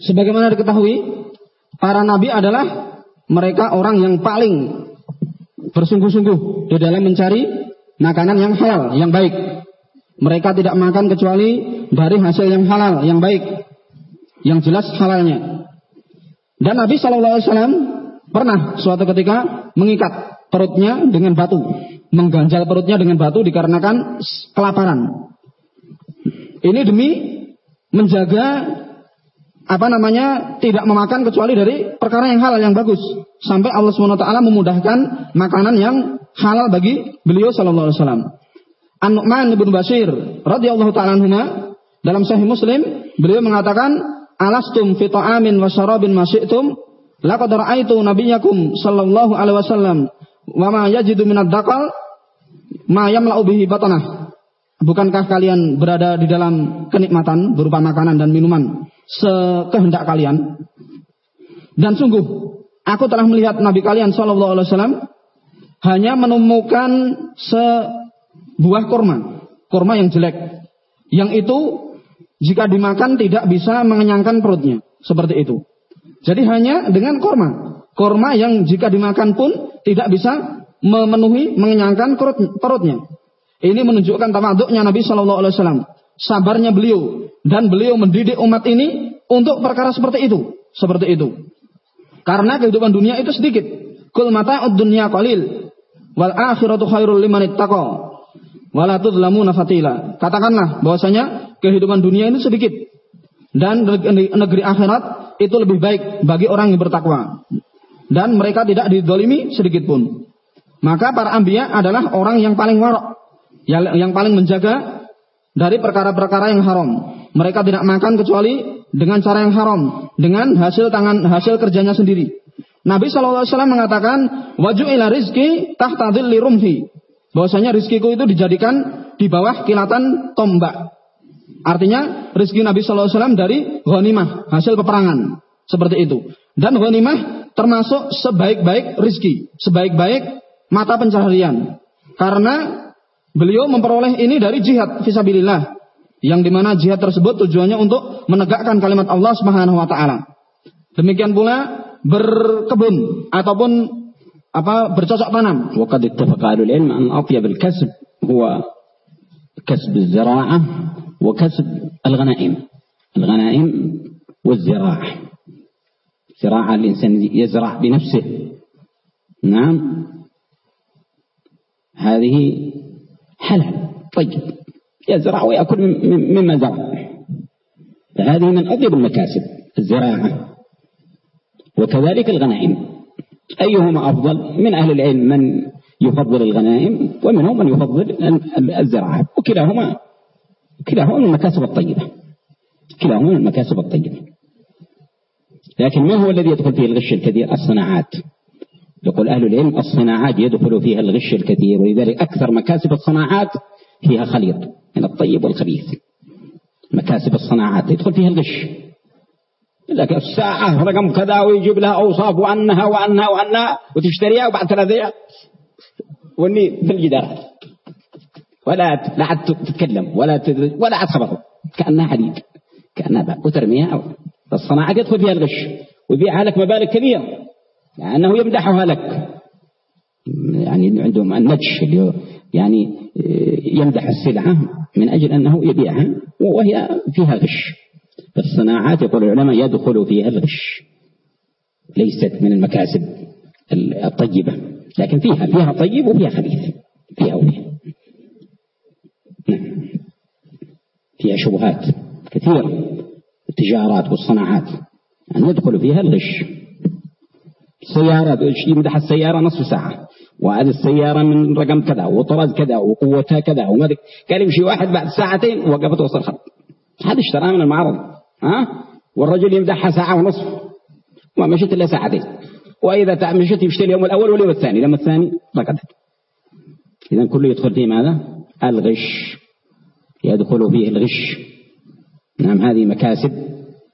sebagaimana diketahui para nabi adalah mereka orang yang paling bersungguh-sungguh di dalam mencari makanan yang halal, yang baik. Mereka tidak makan kecuali dari hasil yang halal, yang baik, yang jelas halalnya. Dan Nabi Shallallahu Alaihi Wasallam pernah suatu ketika mengikat perutnya dengan batu, mengganjal perutnya dengan batu dikarenakan kelaparan. Ini demi menjaga apa namanya tidak memakan kecuali dari perkara yang halal yang bagus sampai Allah swt memudahkan makanan yang halal bagi beliau Shallallahu Alaihi Wasallam. An-Nu'man bin Bashir radhiyallahu taala anhuma dalam sahih Muslim beliau mengatakan alastum fi ta'amin wa syarabin ma syi'tum laqad ra'aitu nabiyyakum sallallahu alaihi wasallam wa ma yajidu minad daqal ma yamla'u bihi batanah Bukankah kalian berada di dalam kenikmatan berupa makanan dan minuman sekehendak kalian? Dan sungguh, aku telah melihat Nabi kalian Shallallahu Alaihi Wasallam hanya menemukan se buah kurma, kurma yang jelek. Yang itu jika dimakan tidak bisa mengenyangkan perutnya, seperti itu. Jadi hanya dengan kurma, kurma yang jika dimakan pun tidak bisa memenuhi mengenyangkan perutnya. Ini menunjukkan tamaduknya Nabi Shallallahu Alaihi Wasallam, sabarnya beliau dan beliau mendidik umat ini untuk perkara seperti itu, seperti itu. Karena kehidupan dunia itu sedikit. Kul mata dunya qalil wal akhiratu khairul liman ittaqa wala tudlamuna fatila. Katakanlah bahwasanya kehidupan dunia ini sedikit dan negeri akhirat itu lebih baik bagi orang yang bertakwa. Dan mereka tidak didolimi sedikit pun. Maka para ambia adalah orang yang paling warok, yang paling menjaga dari perkara-perkara yang haram. Mereka tidak makan kecuali dengan cara yang haram, dengan hasil tangan hasil kerjanya sendiri. Nabi SAW mengatakan, waju'ila rizki tahtadil li rumhi bahwasanya rizkiku itu dijadikan di bawah kilatan tombak. Artinya rezeki Nabi Shallallahu Alaihi Wasallam dari ghanimah hasil peperangan seperti itu. Dan ghanimah termasuk sebaik-baik rezeki, sebaik-baik mata pencaharian. Karena beliau memperoleh ini dari jihad fisabilillah yang di mana jihad tersebut tujuannya untuk menegakkan kalimat Allah Subhanahu wa taala. Demikian pula berkebun ataupun apa bercocok tanam. Ittafaqa an kasb كسب الزراعة وكسب الغنائم. الغنائم والزراعة. زراعة الإنسان يزرع بنفسه. نعم. هذه حلال. طيب. يزرع ويأكل مما زرع فهذه من أطيب المكاسب الزراعة. وكذلك الغنائم. أيهما أفضل؟ من أهل العلم من يفضل الغنائم ومنهم من يفضل الزراعة. وكلاهما كلاهما من المكاسب الطيبة. كلاهما من المكاسب الطيبة. لكن ما هو الذي يدخل فيه الغش الكثير؟ الصناعات. يقول أهل العلم الصناعات يدخل فيها الغش الكثير ولذلك أكثر مكاسب الصناعات فيها خليط من الطيب والخبيث. مكاسب الصناعات يدخل فيها الغش. لك الساعة رقم كذا ويجيب لها أوصاف وأنها وأنها وأنها وتشتريها وبعد ثلاثة واني في الجدار ولا لا عاد تتكلم ولا ولا عاد خبط كأنها حديد كأنها بقى وترميها الصناعة يدخل فيها الغش ويبيعها لك مبالغ كبيرة لأنه يمدحها لك. يعني عندهم النجش اللي يعني يمدح السلعة من أجل أنه يبيعها وهي فيها غش. فالصناعات يقول العلماء يدخل فيها الغش. ليست من المكاسب الطيبة. لكن فيها فيها طيب وفيها خبيث. فيها وفيها. نعم. فيها شبهات كثيرة. التجارات والصناعات. أن يدخل فيها الغش. سيارة يمدح السيارة نصف ساعة. وهذه السيارة من رقم كذا وطراز كذا وقوتها كذا وماذا قال يمشي واحد بعد ساعتين وقفت وصل خط. هذا اشتراها من المعرض. ها؟ والرجل يمدحها ساعة ونصف. وما إلا ساعتين. وإذا مشيت يشتري اليوم الأول واليوم الثاني اليوم الثاني رقدت إذا كله يدخل فيه ماذا؟ الغش. يدخل فيه الغش. نعم هذه مكاسب.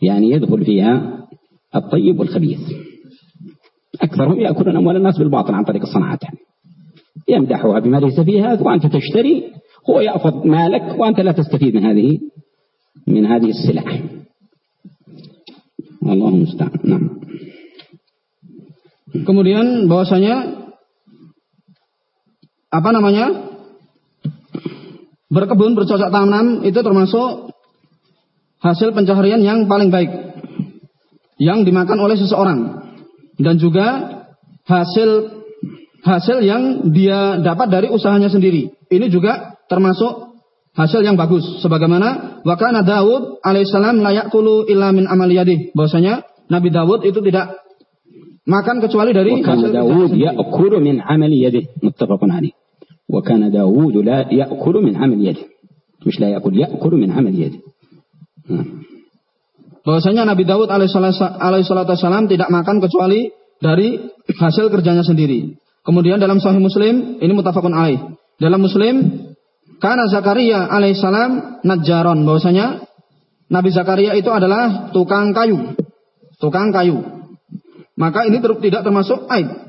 يعني يدخل فيها الطيب والخبيث. أكثرهم يأكلون أموال الناس بالباطل عن طريق الصناعات. يمدحها بما ليس فيها وأنت تشتري هو يأخذ مالك وأنت لا تستفيد من هذه من هذه السلع. الله المستعان. نعم. Kemudian bahwasanya apa namanya berkebun bercocok tanam itu termasuk hasil pencaharian yang paling baik yang dimakan oleh seseorang dan juga hasil hasil yang dia dapat dari usahanya sendiri. Ini juga termasuk hasil yang bagus. Sebagaimana wakana Daud alaihissalam layak kulu ilamin amaliyadi. Bahwasanya Nabi Daud itu tidak makan kecuali dari hasil Daud ya'kulu min amali yadihi muttafaqun alaih. Wa kana Daud la ya'kulu min amali. Mش la ya'kul ya'kulu min amali yadihi. bahwasanya Nabi Daud alaihissalam tidak makan kecuali dari hasil kerjanya sendiri. Kemudian dalam Sahih Muslim ini mutafakun alaih. Dalam Muslim karena Zakaria alaihissalam najjaron bahwasanya Nabi Zakaria itu adalah tukang kayu. Tukang kayu. Maka ini tidak termasuk aib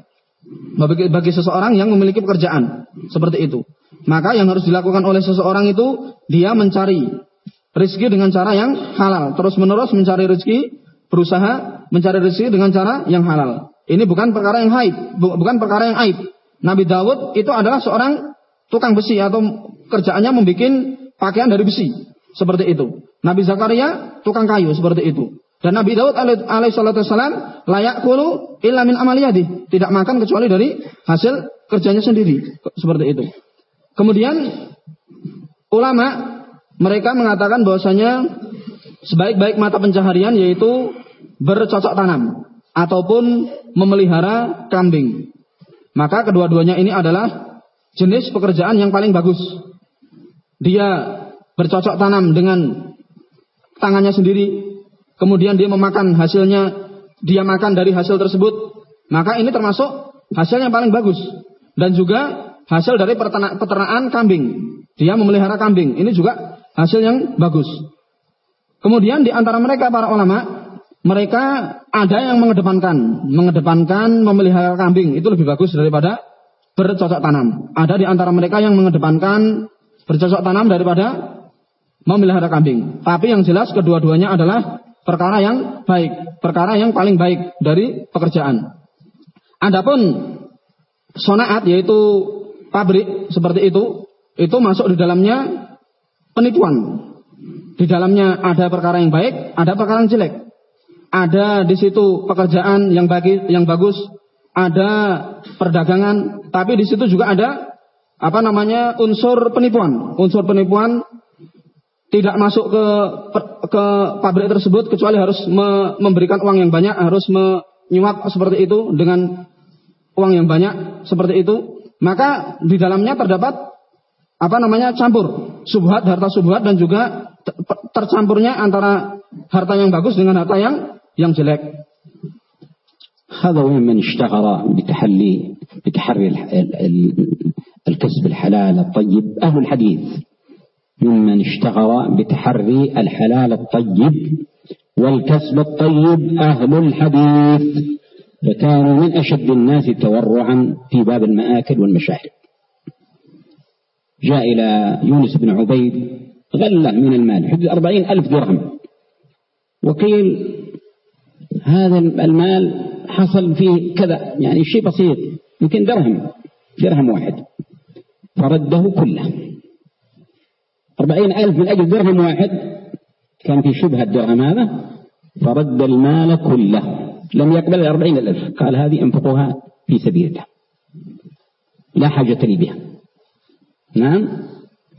bagi, bagi seseorang yang memiliki pekerjaan seperti itu. Maka yang harus dilakukan oleh seseorang itu dia mencari rezeki dengan cara yang halal. Terus menerus mencari rezeki, berusaha mencari rezeki dengan cara yang halal. Ini bukan perkara yang haid, bukan perkara yang aib. Nabi Dawud itu adalah seorang tukang besi atau kerjaannya membuat pakaian dari besi. Seperti itu. Nabi Zakaria tukang kayu seperti itu. Dan Nabi Daud alaihissalam layak kulu illa min amaliyadi. Tidak makan kecuali dari hasil kerjanya sendiri. Seperti itu. Kemudian ulama mereka mengatakan bahwasanya sebaik-baik mata pencaharian yaitu bercocok tanam ataupun memelihara kambing. Maka kedua-duanya ini adalah jenis pekerjaan yang paling bagus. Dia bercocok tanam dengan tangannya sendiri, kemudian dia memakan hasilnya, dia makan dari hasil tersebut, maka ini termasuk hasil yang paling bagus. Dan juga hasil dari peternakan kambing. Dia memelihara kambing. Ini juga hasil yang bagus. Kemudian di antara mereka para ulama, mereka ada yang mengedepankan, mengedepankan memelihara kambing itu lebih bagus daripada bercocok tanam. Ada di antara mereka yang mengedepankan bercocok tanam daripada memelihara kambing. Tapi yang jelas kedua-duanya adalah perkara yang baik, perkara yang paling baik dari pekerjaan. Adapun sonaat yaitu pabrik seperti itu, itu masuk di dalamnya penipuan. Di dalamnya ada perkara yang baik, ada perkara yang jelek. Ada di situ pekerjaan yang bagi yang bagus, ada perdagangan, tapi di situ juga ada apa namanya unsur penipuan. Unsur penipuan tidak masuk ke ke pabrik tersebut kecuali harus me, memberikan uang yang banyak, harus menyuap seperti itu dengan uang yang banyak seperti itu. Maka di dalamnya terdapat apa namanya campur subhat harta subhat dan juga tercampurnya antara harta yang bagus dengan harta yang yang jelek. هذا من اشتهر بتحلي بتحري الكسب الحلال الطيب أهل الحديث ممن اشتهر بتحري الحلال الطيب والكسب الطيب أهل الحديث فكانوا من أشد الناس تورعا في باب المآكل والمشاهد. جاء إلى يونس بن عبيد غلة من المال حدود أربعين ألف درهم. وقيل هذا المال حصل فيه كذا يعني شيء بسيط يمكن درهم درهم واحد. فرده كله. أربعين ألف من أجل درهم واحد. كان في شبهة الدرهم هذا. فرد المال كله. لم يقبل الأربعين ألف. قال هذه انفقوها في سبيل الله لا حاجة لي بها. نعم.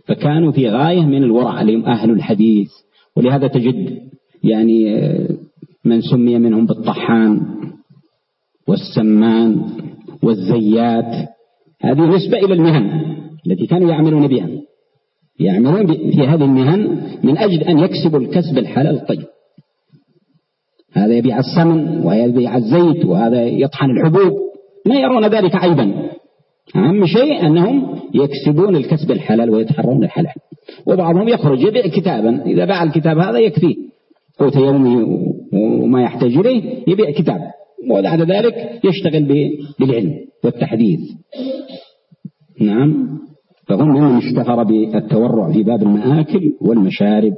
فكانوا في غاية من الورع. عليهم أهل الحديث. ولهذا تجد يعني آه، من سمي منهم بالطحان والسمان والزيات. هذه نسبة إلى المهن التي كانوا يعملون بها. يعملون في هذه المهن من أجل أن يكسبوا الكسب الحلال الطيب. هذا يبيع السمن وهذا يبيع الزيت وهذا يطحن الحبوب. ما يرون ذلك عيبا. أهم شيء أنهم يكسبون الكسب الحلال ويتحرون الحلال. وبعضهم يخرج يبيع كتابا. إذا باع الكتاب هذا يكفيه قوت يومه وما يحتاج إليه يبيع كتاب. وبعد ذلك يشتغل بالعلم والتحديث. نعم. فهم ممن اشتهر بالتورع في باب المآكل والمشارب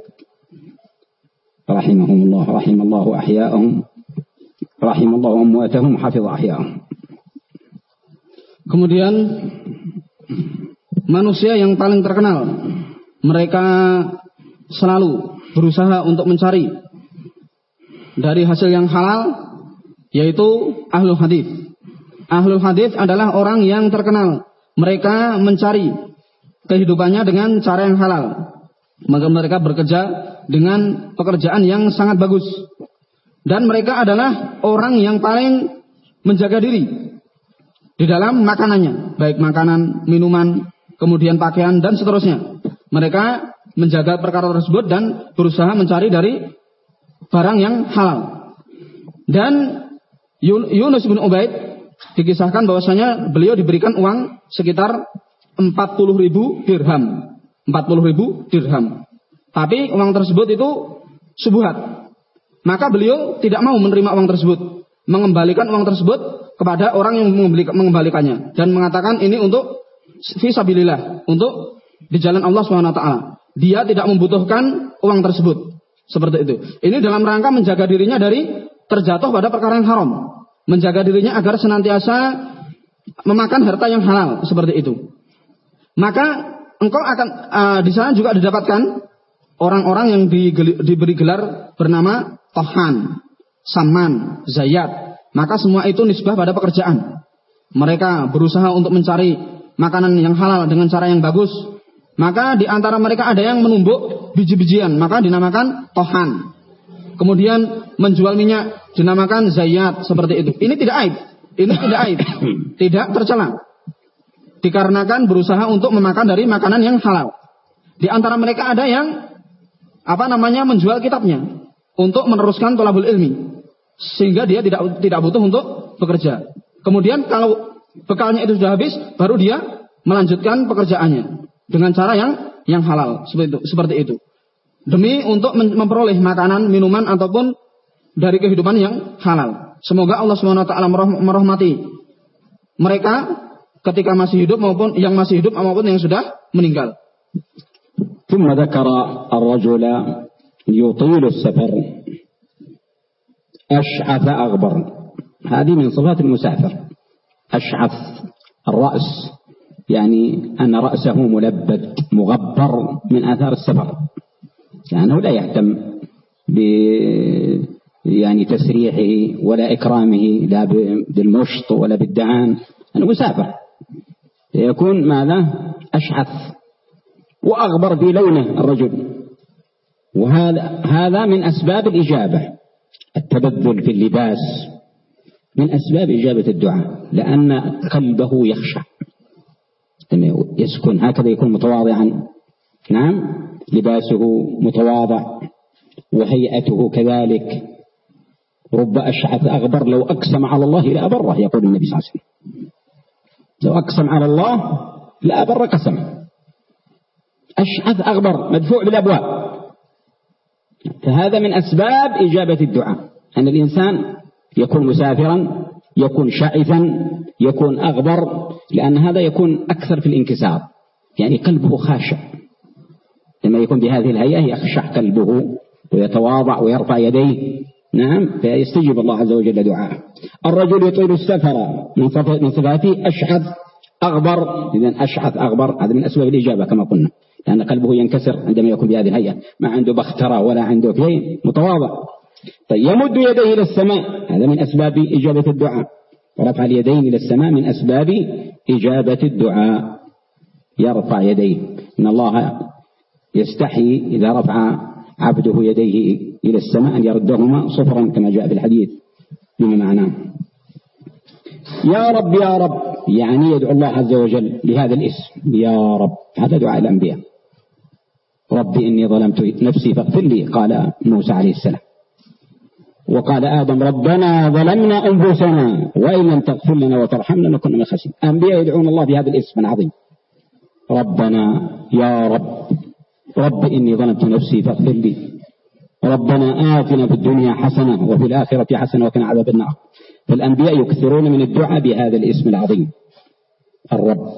رحمهم الله رحم الله أحياءهم رحم الله أمواتهم حفظ أحياءهم Kemudian manusia yang paling terkenal mereka selalu berusaha untuk mencari dari hasil yang halal yaitu ahlul hadis. Ahlul hadis adalah orang yang terkenal. Mereka mencari kehidupannya dengan cara yang halal. Maka mereka bekerja dengan pekerjaan yang sangat bagus. Dan mereka adalah orang yang paling menjaga diri di dalam makanannya, baik makanan, minuman, kemudian pakaian dan seterusnya. Mereka menjaga perkara tersebut dan berusaha mencari dari barang yang halal. Dan Yunus bin Ubaid dikisahkan bahwasanya beliau diberikan uang sekitar 40 ribu dirham. 40 ribu dirham. Tapi uang tersebut itu subuhat. Maka beliau tidak mau menerima uang tersebut. Mengembalikan uang tersebut kepada orang yang mengembalikannya. Dan mengatakan ini untuk visabilillah. Untuk di jalan Allah SWT. Dia tidak membutuhkan uang tersebut. Seperti itu. Ini dalam rangka menjaga dirinya dari terjatuh pada perkara yang haram. Menjaga dirinya agar senantiasa memakan harta yang halal seperti itu. Maka engkau akan uh, di sana juga didapatkan orang-orang yang diberi gelar bernama Tohan, Saman, Zayat. Maka semua itu nisbah pada pekerjaan. Mereka berusaha untuk mencari makanan yang halal dengan cara yang bagus. Maka di antara mereka ada yang menumbuk biji-bijian, maka dinamakan tohan. Kemudian menjual minyak dinamakan zayat seperti itu. Ini tidak aib. Ini tidak aib. Tidak tercela. Dikarenakan berusaha untuk memakan dari makanan yang halal. Di antara mereka ada yang apa namanya menjual kitabnya untuk meneruskan tolabul ilmi sehingga dia tidak tidak butuh untuk bekerja. Kemudian kalau bekalnya itu sudah habis, baru dia melanjutkan pekerjaannya dengan cara yang yang halal seperti itu. Seperti itu. Demi untuk memperoleh makanan, minuman ataupun dari kehidupan yang halal. Semoga Allah Subhanahu wa taala merahmati mereka ketika masih hidup maupun yang masih hidup maupun yang sudah meninggal. ثم ذكر الرجل يطيل السفر أشعث أغبر هذه من صفات المسافر أشعث الرأس يعني أن رأسه ملبد مغبر من آثار السفر لأنه لا يهتم ب يعني تسريحه ولا إكرامه لا بالمشط ولا بالدعان أنه مسافر يكون ماذا؟ أشعث. وأغبر في لونه الرجل. وهذا هذا من أسباب الإجابة. التبذل في اللباس. من أسباب إجابة الدعاء. لأن قلبه يخشع. يسكن. هكذا يكون متواضعا. نعم. لباسه متواضع. وهيئته كذلك. رب أشعث أغبر. لو أقسم على الله لأبره. يقول النبي صلى الله عليه وسلم. لو أقسم على الله لأبر قسمه أشعث أغبر مدفوع بالأبواب. فهذا من أسباب إجابة الدعاء. أن الإنسان يكون مسافرا يكون شائفا يكون أغبر لأن هذا يكون أكثر في الانكسار. يعني قلبه خاشع. لما يكون بهذه الهيئة يخشع قلبه ويتواضع ويرفع يديه. نعم فيستجيب الله عز وجل دعاءه. الرجل يطيل السفر من صفاته أشعث أغبر. إذا أشعث أغبر هذا من أسباب الإجابة كما قلنا. لأن قلبه ينكسر عندما يكون بهذه الهيئة. ما عنده بخترة ولا عنده شيء متواضع. طيب يمد يديه إلى السماء. هذا من أسباب إجابة الدعاء. ورفع اليدين إلى السماء من أسباب إجابة الدعاء. يرفع يديه. إن الله يستحي إذا رفع عبده يديه. إلى السماء أن يردهما صفرا كما جاء في الحديث. بما معناه يا رب يا رب يعني يدعو الله عز وجل بهذا الاسم. يا رب هذا دعاء الأنبياء. رب إني ظلمت نفسي فاغفر لي قال موسى عليه السلام. وقال آدم ربنا ظلمنا أنفسنا وإن لم تغفر لنا وترحمنا لنكن من الخاسرين. أنبياء يدعون الله بهذا الاسم العظيم. ربنا يا رب رب إني ظلمت نفسي فاغفر لي. ربنا آتنا في الدنيا حسنة وفي الآخرة حسنة وكان عذاب النار. فالأنبياء يكثرون من الدعاء بهذا الاسم العظيم. الرب.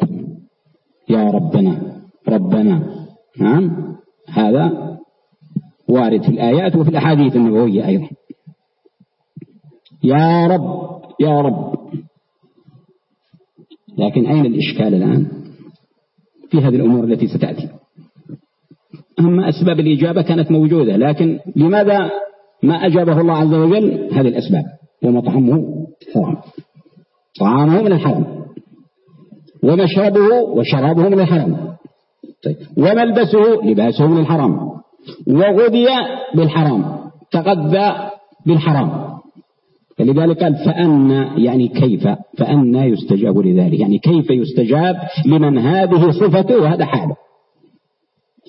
يا ربنا. ربنا. نعم. هذا وارد في الآيات وفي الأحاديث النبوية أيضا. يا رب. يا رب. لكن أين الإشكال الآن؟ في هذه الأمور التي ستأتي. أما أسباب الإجابة كانت موجودة لكن لماذا ما أجابه الله عز وجل؟ هذه الأسباب ومطعمه حرام طعامه من الحرام. ومشربه وشرابه من الحرام. طيب. وملبسه لباسه من الحرام. وغذي بالحرام. تغذى بالحرام. فلذلك قال فأن يعني كيف؟ فأن يستجاب لذلك. يعني كيف يستجاب لمن هذه صفته وهذا حاله.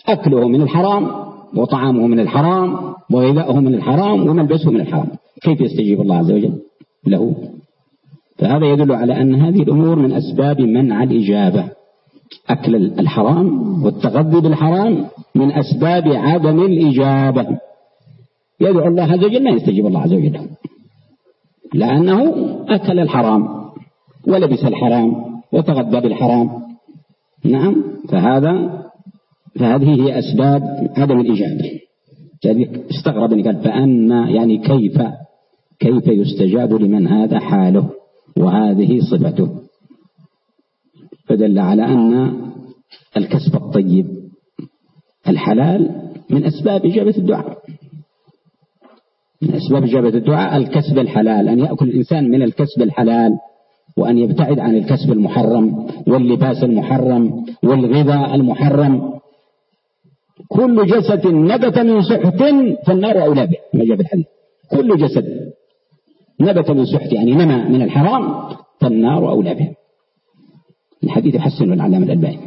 أكله من الحرام وطعامه من الحرام وغذاؤه من الحرام وملبسه من الحرام. كيف يستجيب الله عز وجل له؟ فهذا يدل على أن هذه الأمور من أسباب منع الإجابة. أكل الحرام والتغذي بالحرام من أسباب عدم الإجابة. يدعو الله عز وجل ما يستجيب الله عز وجل. لأنه أكل الحرام ولبس الحرام وتغذى بالحرام. نعم فهذا فهذه هي أسباب عدم الإجابة استغرب أن قال فأن يعني كيف كيف يستجاب لمن هذا حاله وهذه صفته؟ فدل على أن الكسب الطيب الحلال من أسباب إجابة الدعاء. من أسباب إجابة الدعاء الكسب الحلال أن يأكل الإنسان من الكسب الحلال وأن يبتعد عن الكسب المحرم واللباس المحرم والغذاء المحرم. كل جسد نبت من سحت فالنار أولى به ما جاء بالحديث كل جسد نبت من سحت يعني نما من الحرام فالنار أولى به الحديث حسن العلامة الألباني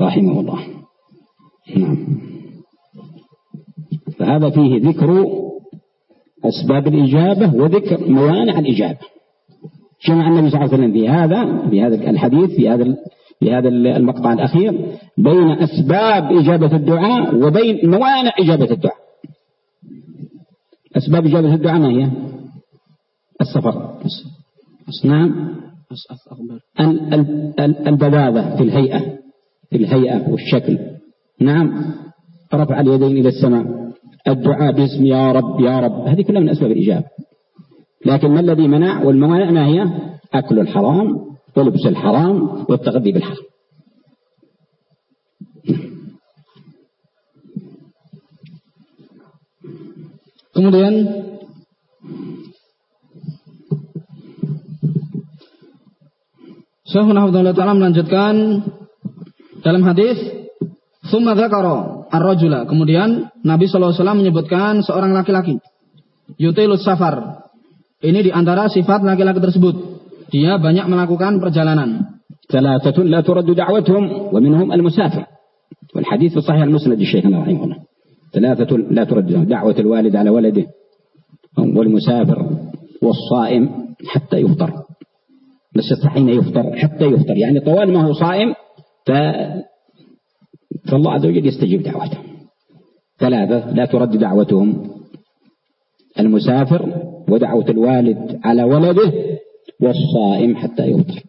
رحمه الله. نعم. فهذا فيه ذكر أسباب الإجابة وذكر موانع الإجابة. جمع النبي صلى الله عليه وسلم في هذا في هذا الحديث في هذا في هذا المقطع الأخير بين أسباب إجابة الدعاء وبين موانع إجابة الدعاء. أسباب إجابة الدعاء ما هي؟ السفر. نعم. البذاذة في الهيئة في الهيئة والشكل. نعم. رفع اليدين إلى السماء. الدعاء باسم يا رب يا رب. هذه كلها من أسباب الإجابة. لكن ما الذي منع؟ والموانع ما هي؟ أكل الحرام. ولبس الحرام والتغذي بالحرام Kemudian Syekh Muhammad Ta'ala melanjutkan dalam hadis Summa dzakara ar-rajula. Kemudian Nabi sallallahu alaihi wasallam menyebutkan seorang laki-laki. Yutilus safar. Ini di antara sifat laki-laki tersebut. Dia banyak melakukan perjalanan. ثلاثة لا ترد دعوتهم ومنهم المسافر والحديث في صحيح المسند الشيخ رحمه الله ثلاثة لا ترد دعوة الوالد على ولده والمسافر والصائم حتى يفطر بس حين يفطر حتى يفطر يعني طوال ما هو صائم ف... فالله عز وجل يستجيب دعوته ثلاثة لا ترد دعوتهم المسافر ودعوة الوالد على ولده والصائم حتى يفطر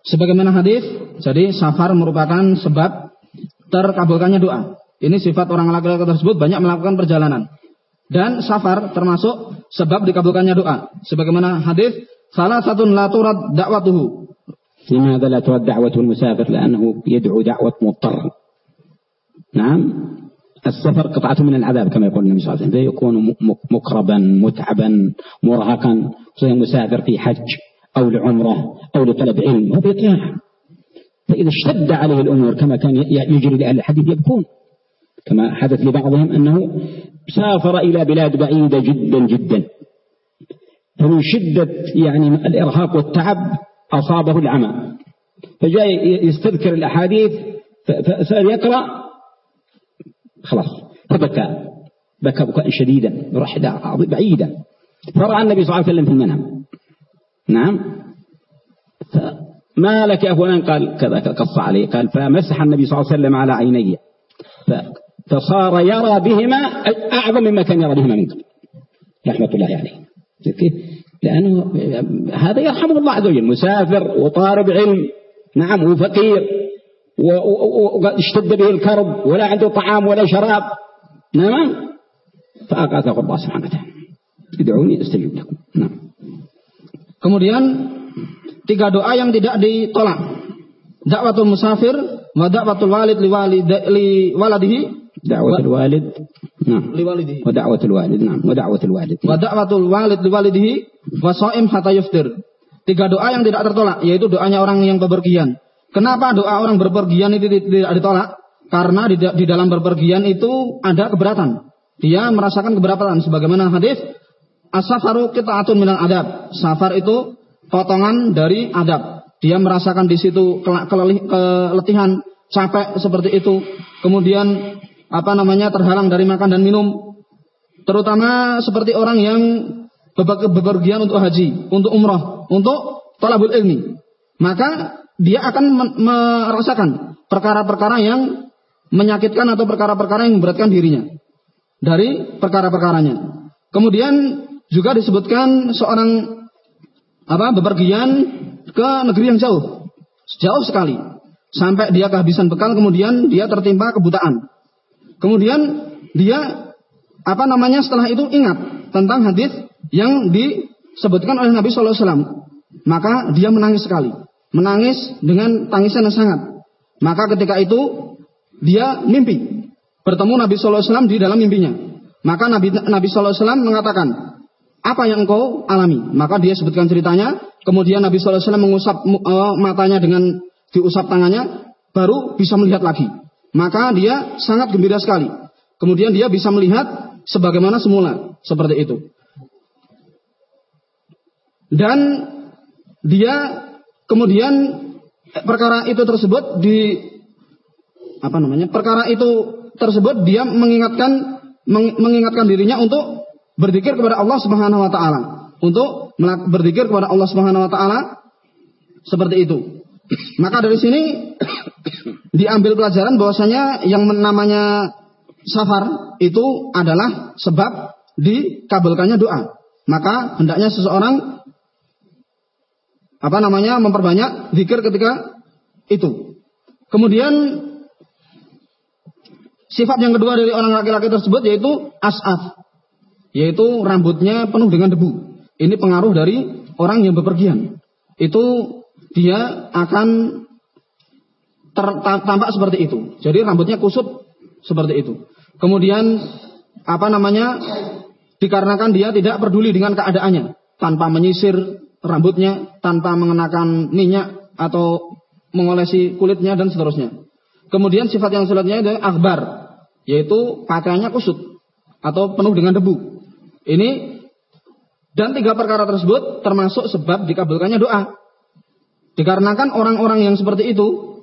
Sebagaimana hadis, jadi safar merupakan sebab terkabulkannya doa. Ini sifat orang laki-laki tersebut banyak melakukan perjalanan. Dan safar termasuk sebab dikabulkannya doa. Sebagaimana hadis, salah satu la turad da'watuhu. لماذا لا ترد دعوة المسافر لأنه يدعو دعوة مضطر نعم السفر قطعة من العذاب كما يقول النبي صلى الله عليه وسلم. فيكون مكربا متعبا مرهقا. مسافر في حج أو لعمرة أو لطلب علم. هو بيطيع فإذا اشتد عليه الأمور كما كان يجري لأهل الحديث يبكون. كما حدث لبعضهم أنه سافر إلى بلاد بعيدة جدا جدا. فمن شدة يعني الإرهاق والتعب أصابه العمى. فجاء يستذكر الأحاديث فسأل يقرأ خلاص. فبكى. بكى بكاء شديدا رحلة بعيدة. فرأى النبي صلى الله عليه وسلم في المنام. نعم. ما لك يا فلان؟ قال كذا قص عليه. قال فمسح النبي صلى الله عليه وسلم على عيني. فصار يرى بهما أعظم مما كان يرى بهما من قبل. رحمة الله عليه؟ لأنه هذا يرحمه الله عز وجل. مسافر وطالب علم. نعم وفقير. واشتد به الكرب ولا عنده طعام ولا شراب نعم فأغاثه الله سبحانه وتعالى ادعوني استجب لكم نعم Kemudian tiga doa yang tidak ditolak. Dakwatul musafir wa dakwatul walid li, walid, li waladihi دعوة الوالد نعم لوالده ودعوة الوالد نعم ودعوة الوالد ودعوة الوالد لوالده وصائم hatta yuftir. Tiga doa yang tidak tertolak yaitu doanya orang yang bepergian. Kenapa doa orang berpergian itu tidak ditolak? Karena di, dalam berpergian itu ada keberatan. Dia merasakan keberatan sebagaimana hadis as-safaru qita'atun minal adab. Safar itu potongan dari adab. Dia merasakan di situ keletihan, capek seperti itu. Kemudian apa namanya terhalang dari makan dan minum. Terutama seperti orang yang bepergian untuk haji, untuk umroh, untuk tolabul ilmi. Maka dia akan merasakan perkara-perkara yang menyakitkan atau perkara-perkara yang memberatkan dirinya dari perkara-perkaranya. Kemudian juga disebutkan seorang apa bepergian ke negeri yang jauh, jauh sekali, sampai dia kehabisan bekal, kemudian dia tertimpa kebutaan. Kemudian dia apa namanya setelah itu ingat tentang hadis yang disebutkan oleh Nabi Shallallahu Alaihi Wasallam. Maka dia menangis sekali, menangis dengan tangisan yang sangat. Maka ketika itu dia mimpi bertemu Nabi Shallallahu Alaihi Wasallam di dalam mimpinya. Maka Nabi Nabi Shallallahu Alaihi Wasallam mengatakan, apa yang engkau alami? Maka dia sebutkan ceritanya. Kemudian Nabi Shallallahu Alaihi Wasallam mengusap uh, matanya dengan diusap tangannya, baru bisa melihat lagi maka dia sangat gembira sekali. Kemudian dia bisa melihat sebagaimana semula, seperti itu. Dan dia kemudian perkara itu tersebut di apa namanya? Perkara itu tersebut dia mengingatkan mengingatkan dirinya untuk berzikir kepada Allah Subhanahu wa taala, untuk berzikir kepada Allah Subhanahu wa taala seperti itu. Maka dari sini diambil pelajaran bahwasanya yang namanya safar itu adalah sebab dikabulkannya doa. Maka hendaknya seseorang apa namanya memperbanyak zikir ketika itu. Kemudian sifat yang kedua dari orang laki-laki tersebut yaitu as'af, yaitu rambutnya penuh dengan debu. Ini pengaruh dari orang yang bepergian. Itu dia akan ter, tampak seperti itu. Jadi rambutnya kusut seperti itu. Kemudian apa namanya? Dikarenakan dia tidak peduli dengan keadaannya, tanpa menyisir rambutnya, tanpa mengenakan minyak atau mengolesi kulitnya dan seterusnya. Kemudian sifat yang selanjutnya adalah akbar, yaitu pakaiannya kusut atau penuh dengan debu. Ini dan tiga perkara tersebut termasuk sebab dikabulkannya doa. Dikarenakan orang-orang yang seperti itu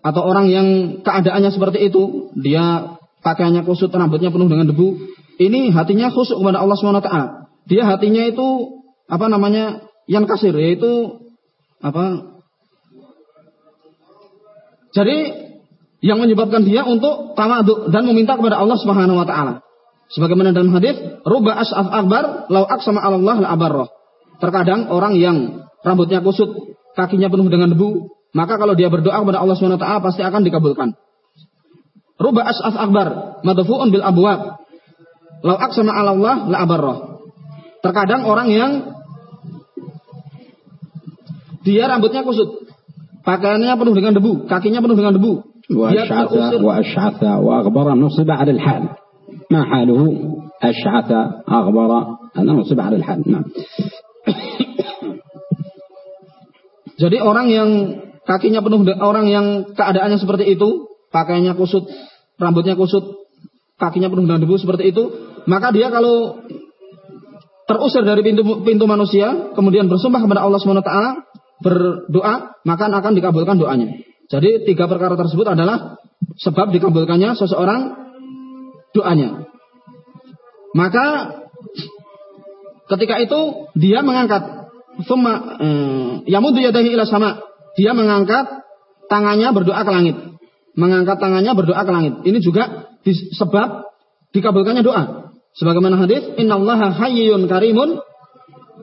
atau orang yang keadaannya seperti itu, dia pakaiannya kusut, rambutnya penuh dengan debu, ini hatinya khusuk kepada Allah SWT. Dia hatinya itu apa namanya? Yang kasir yaitu apa? Jadi yang menyebabkan dia untuk tawaduk dan meminta kepada Allah Subhanahu wa taala. Sebagaimana dalam hadis, ruba as'af akbar lau aksama Allah la abarrah. Terkadang orang yang rambutnya kusut, kakinya penuh dengan debu, maka kalau dia berdoa kepada Allah SWT pasti akan dikabulkan. Ruba as'af akbar, madfu'un bil abwab. Lau aksama ala Allah la abarrah. Terkadang orang yang dia rambutnya kusut, pakaiannya penuh dengan debu, kakinya penuh dengan debu. وأشعث وأشعث وأغبر نصب على الحال ما حاله أشعث أغبر هذا نصب على الحال نعم Jadi orang yang kakinya penuh orang yang keadaannya seperti itu, pakainya kusut, rambutnya kusut, kakinya penuh dengan debu seperti itu, maka dia kalau terusir dari pintu pintu manusia, kemudian bersumpah kepada Allah Subhanahu wa taala, berdoa, maka akan dikabulkan doanya. Jadi tiga perkara tersebut adalah sebab dikabulkannya seseorang doanya. Maka ketika itu dia mengangkat thumma eh, yamuddu yadayhi ila sama. Dia mengangkat tangannya berdoa ke langit. Mengangkat tangannya berdoa ke langit. Ini juga sebab dikabulkannya doa. Sebagaimana hadis, "Innallaha hayyun karimun"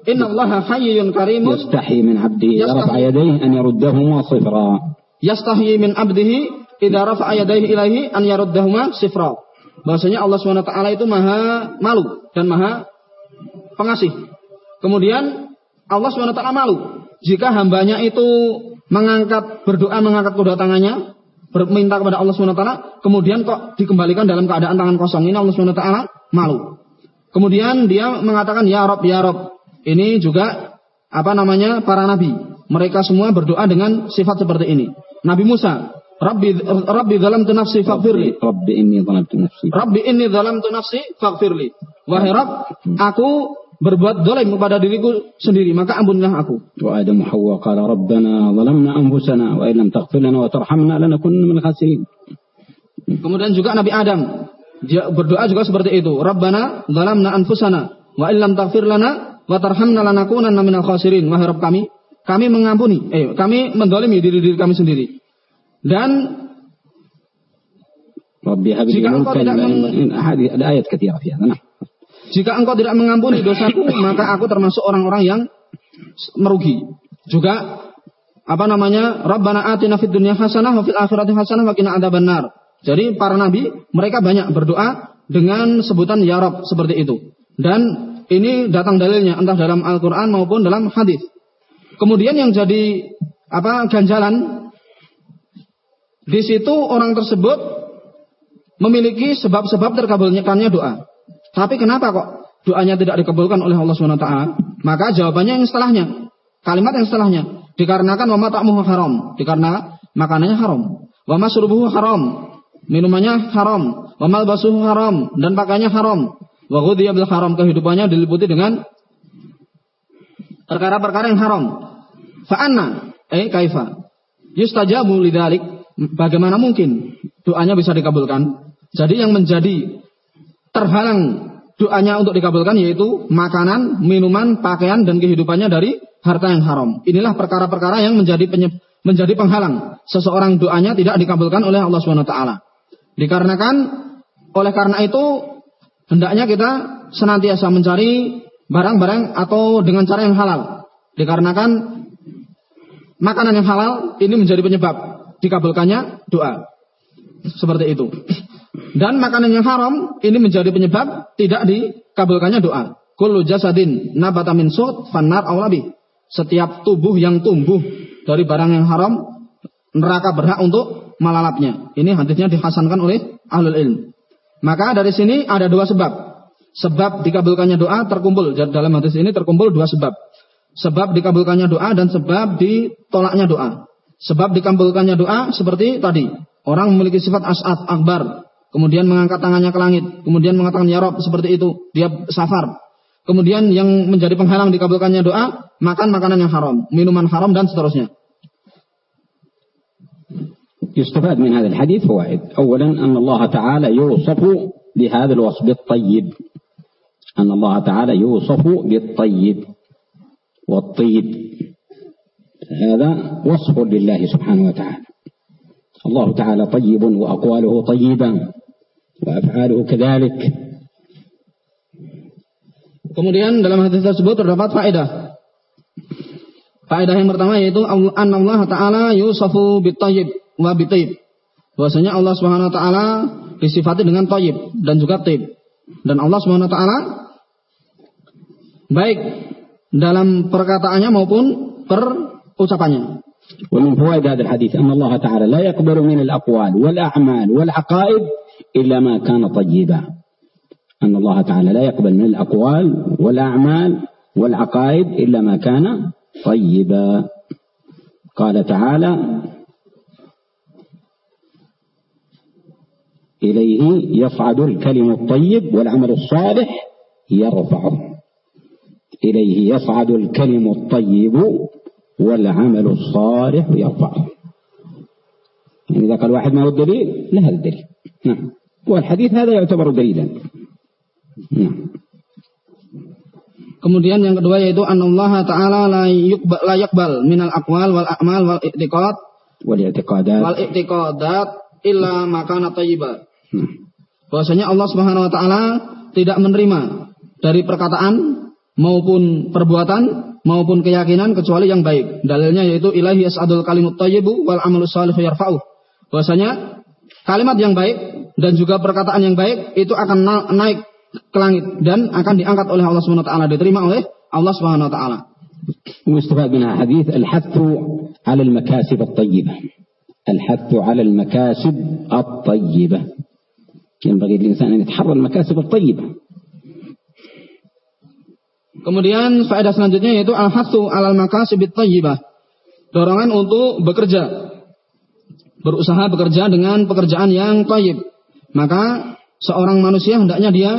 Innallaha hayyun karimun yastahi min 'abdihi idza rafa'a yadayhi an yaruddahuma sifra. Yastahi min 'abdihi idza rafa'a yadayhi ilaihi an yaruddahuma sifra. Bahwasanya Allah SWT itu maha malu dan maha pengasih. Kemudian Allah SWT malu jika hambanya itu mengangkat berdoa mengangkat kedua tangannya berminta kepada Allah SWT, kemudian kok dikembalikan dalam keadaan tangan kosong. Ini Allah SWT malu. Kemudian dia mengatakan, Ya Rob, Ya Rob. Ini juga apa namanya para nabi. Mereka semua berdoa dengan sifat seperti ini. Nabi Musa, Rabbi Rabbi dalam nafsi faghfirli. Rabbi inni tu nafsi. Rabbi inni tu nafsi faghfirli. Wahai Rabb, aku berbuat dolim kepada diriku sendiri, maka ampunilah aku. Wa Adam Hawa qala Rabbana zalamna anfusana wa illam taghfir lana wa tarhamna lanakunanna minal khasirin. Kemudian juga Nabi Adam dia berdoa juga seperti itu. Rabbana zalamna anfusana wa illam taghfir lana wa tarhamna lanakunanna minal khasirin. Wahai Rabb kami, kami mengampuni, eh kami mendolimi diri-diri kami sendiri. Dan Rabbi habli mulkan ada ayat kathira fi hadha. Jika engkau tidak mengampuni dosaku, maka aku termasuk orang-orang yang merugi. Juga apa namanya? Rabbana atina fid dunya hasanah wa fil akhirati hasanah wa qina adzabannar. Jadi para nabi mereka banyak berdoa dengan sebutan ya Rabb seperti itu. Dan ini datang dalilnya entah dalam Al-Qur'an maupun dalam hadis. Kemudian yang jadi apa ganjalan di situ orang tersebut memiliki sebab-sebab terkabulnya doa. Tapi kenapa kok doanya tidak dikabulkan oleh Allah SWT? Maka jawabannya yang setelahnya. Kalimat yang setelahnya. Dikarenakan wa mata'muhu haram. Dikarenakan makanannya haram. Wa masrubuhu haram. Minumannya haram. Wa malbasuhu haram. Dan pakaiannya haram. Wa ghudhiya bil haram. Kehidupannya diliputi dengan perkara-perkara yang haram. Fa'anna. Eh kaifa. Yustajabu lidalik. Bagaimana mungkin doanya bisa dikabulkan? Jadi yang menjadi terhalang doanya untuk dikabulkan yaitu makanan, minuman, pakaian dan kehidupannya dari harta yang haram. Inilah perkara-perkara yang menjadi menjadi penghalang seseorang doanya tidak dikabulkan oleh Allah Swt. Dikarenakan oleh karena itu hendaknya kita senantiasa mencari barang-barang atau dengan cara yang halal. Dikarenakan makanan yang halal ini menjadi penyebab dikabulkannya doa. Seperti itu. Dan makanan yang haram ini menjadi penyebab tidak dikabulkannya doa. Kullu jasadin nabata min sut fannar awlabi. Setiap tubuh yang tumbuh dari barang yang haram, neraka berhak untuk melalapnya. Ini hadisnya dihasankan oleh ahlul ilm. Maka dari sini ada dua sebab. Sebab dikabulkannya doa terkumpul. Dalam hadis ini terkumpul dua sebab. Sebab dikabulkannya doa dan sebab ditolaknya doa. Sebab dikabulkannya doa seperti tadi. Orang memiliki sifat as'ad akbar kemudian mengangkat tangannya ke langit, kemudian mengatakan ya Rob seperti itu, dia safar. Kemudian yang menjadi penghalang dikabulkannya doa, makan makanan yang haram, minuman haram dan seterusnya. يستفاد من هذا الحديث فوائد أولا أن الله تعالى يوصف بهذا الوصف بالطيب. أن الله تعالى يوصف بالطيب. والطيب. هذا وصف لله سبحانه وتعالى. الله تعالى طيب وأقواله طيبة وأفعاله كذلك. Kemudian dalam hadis tersebut terdapat faedah. Faedah yang pertama yaitu Allah Taala yusafu bitayyib wa bitayib. Bahwasanya Allah Subhanahu wa taala disifati dengan tayyib dan juga tayyib. Dan Allah Subhanahu wa taala baik dalam perkataannya maupun perucapannya. ومن فوائد هذا الحديث أن الله تعالى لا يقبل من الأقوال والأعمال والعقائد إلا ما كان طيبا أن الله تعالى لا يقبل من الأقوال والأعمال والعقائد إلا ما كان طيبا قال تعالى إليه يصعد الكلم الطيب والعمل الصالح يرفعه. إليه يصعد الكلم الطيب والعمل الصالح يرفعه. يعني إذا قال واحد ما هو الدليل؟ لا هذا الدليل. نعم. والحديث هذا يعتبر دليلا. نعم. Kemudian yang kedua yaitu anallaha ta'ala la yuqbal la yaqbal minal aqwal wal a'mal wal i'tiqad wal i'tiqadat wal i'tiqadat illa makana thayyiba. Hmm. Bahwasanya Allah Subhanahu wa taala tidak menerima dari perkataan maupun perbuatan maupun keyakinan kecuali yang baik. Dalilnya yaitu ilahi as'adul kalimut thayyibu wal amalu salih yarfa'u. Bahwasanya kalimat yang baik dan juga perkataan yang baik itu akan naik ke langit dan akan diangkat oleh Allah Subhanahu wa taala diterima oleh Allah Subhanahu wa taala. واستفاد منها حديث الحث على المكاسب الطيبة الحث على المكاسب الطيبة ينبغي الإنسان أن يتحرى المكاسب الطيبة Kemudian faedah selanjutnya yaitu al-hasu alal makasibit thayyibah. Dorongan untuk bekerja. Berusaha bekerja dengan pekerjaan yang thayyib. Maka seorang manusia hendaknya dia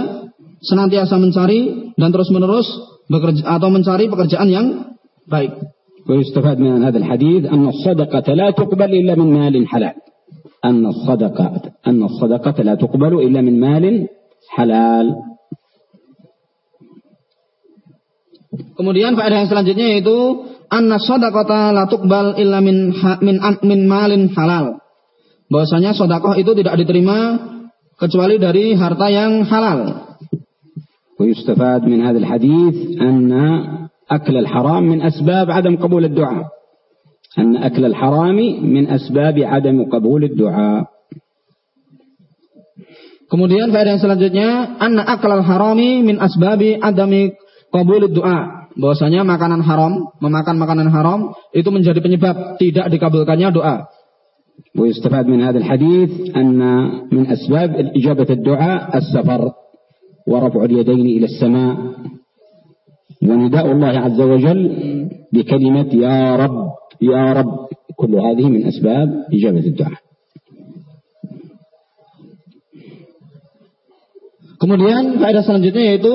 senantiasa mencari dan terus-menerus bekerja atau mencari pekerjaan yang baik. ويستفاد من هذا الحديث أن الصدقة لا تقبل إلا من مال حلال أن الصدقة أن الصدقة لا تقبل إلا من مال حلال Kemudian faedah yang selanjutnya yaitu anna shadaqata la tuqbal illa min min min malin halal. Bahwasanya sedekah itu tidak diterima kecuali dari harta yang halal. ويستفاد من هذا الحديث أن أكل الحرام من أسباب عدم قبول الدعاء أن أكل الحرام من أسباب عدم قبول الدعاء Kemudian faedah yang selanjutnya anna aklal harami min asbabi adami qabul doa. Bahwasanya makanan haram, memakan makanan haram itu menjadi penyebab tidak dikabulkannya doa. ويستفاد من هذا الحديث أن من أسباب إجابة الدعاء السفر ورفع اليدين إلى السماء ونداء الله عز وجل بكلمة يا رب يا رب كل هذه من أسباب إجابة الدعاء Kemudian faedah selanjutnya yaitu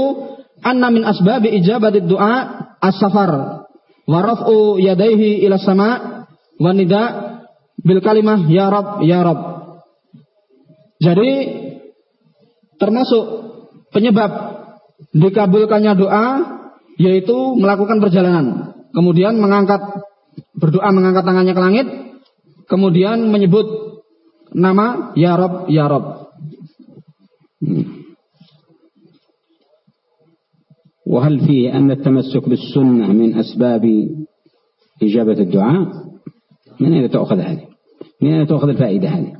anna min asbabi ijabati du'a as-safar wa raf'u yadayhi ila sama wa nida bil kalimah ya Rab ya Rab. Jadi termasuk penyebab dikabulkannya doa yaitu melakukan perjalanan, kemudian mengangkat berdoa mengangkat tangannya ke langit, kemudian menyebut nama ya Rab ya Rab. وهل فيه أن التمسك بالسنة من أسباب إجابة الدعاء من أين تأخذ هذه من أين تأخذ الفائدة هذه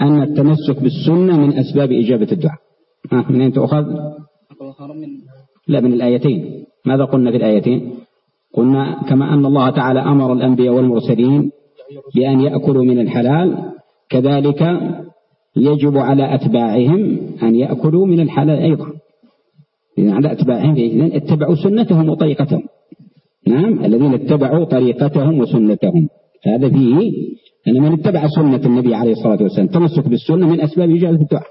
أن التمسك بالسنة من أسباب إجابة الدعاء من أين تأخذ لا من الآيتين ماذا قلنا في الآيتين قلنا كما أن الله تعالى أمر الأنبياء والمرسلين بأن يأكلوا من الحلال كذلك يجب على أتباعهم أن يأكلوا من الحلال أيضا. على أتباعهم إذن اتبعوا سنتهم وطريقتهم. نعم الذين اتبعوا طريقتهم وسنتهم. هذا فيه أن من اتبع سنة النبي عليه الصلاة والسلام تمسك بالسنة من أسباب إجابة الدعاء.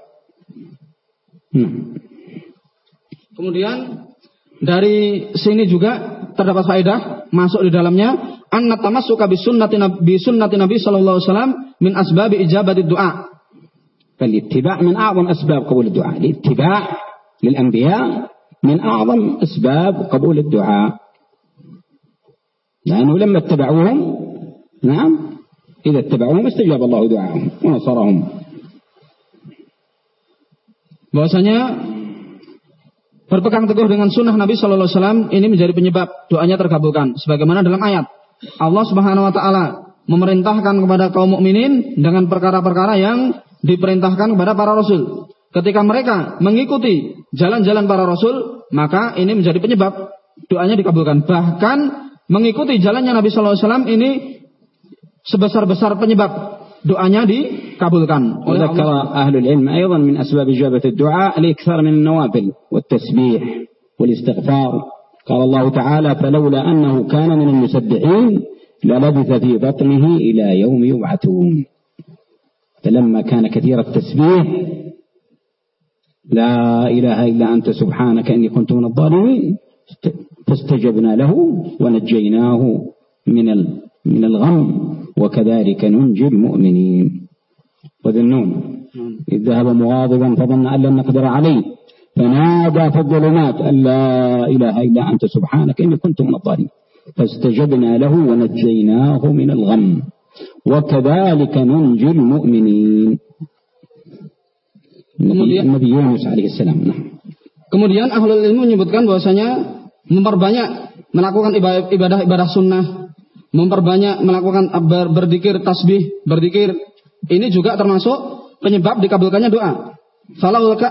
Kemudian dari sini juga terdapat faedah masuk di dalamnya anna tamassuka bi sunnati nabi sunnati nabi sallallahu alaihi wasallam min asbab ijabati du'a. فالاتباع من أعظم أسباب قبول الدعاء الاتباع للأنبياء من أعظم أسباب قبول الدعاء لأنه لما اتبعوهم نعم إذا اتبعوهم استجاب الله دعاءهم ونصرهم bahwasanya berpegang teguh dengan sunnah Nabi Shallallahu Alaihi Wasallam ini menjadi penyebab doanya terkabulkan. Sebagaimana dalam ayat Allah Subhanahu Wa Taala memerintahkan kepada kaum mukminin dengan perkara-perkara yang diperintahkan kepada para rasul. Ketika mereka mengikuti jalan-jalan para rasul, maka ini menjadi penyebab doanya dikabulkan. Bahkan mengikuti jalannya Nabi Shallallahu Alaihi Wasallam ini sebesar-besar penyebab doanya dikabulkan oleh وذكر أهل العلم أيضا من أسباب إجابة الدعاء الإكثار من النوافل والتسبيح والاستغفار قال الله تعالى فلولا أنه كان من المسبحين للبث في بطنه إلى يوم يبعثون فلما كان كثير التسبيح لا إله إلا أنت سبحانك إني كنت من الظالمين فاستجبنا له ونجيناه من من الغم وكذلك ننجي المؤمنين. وذنون. إذ ذهب مغاضبا فظن أن لن نقدر عليه. فنادى في الظلمات أن لا إله إلا أنت سبحانك إني كنت من الظالمين. فاستجبنا له ونجيناه من الغم. وكذلك ننجي المؤمنين. Nabi Yunus alaihissalam. Nah. Kemudian ahlul ilmu menyebutkan bahwasanya memperbanyak melakukan ibadah-ibadah sunnah, memperbanyak melakukan berzikir tasbih, berzikir ini juga termasuk penyebab dikabulkannya doa.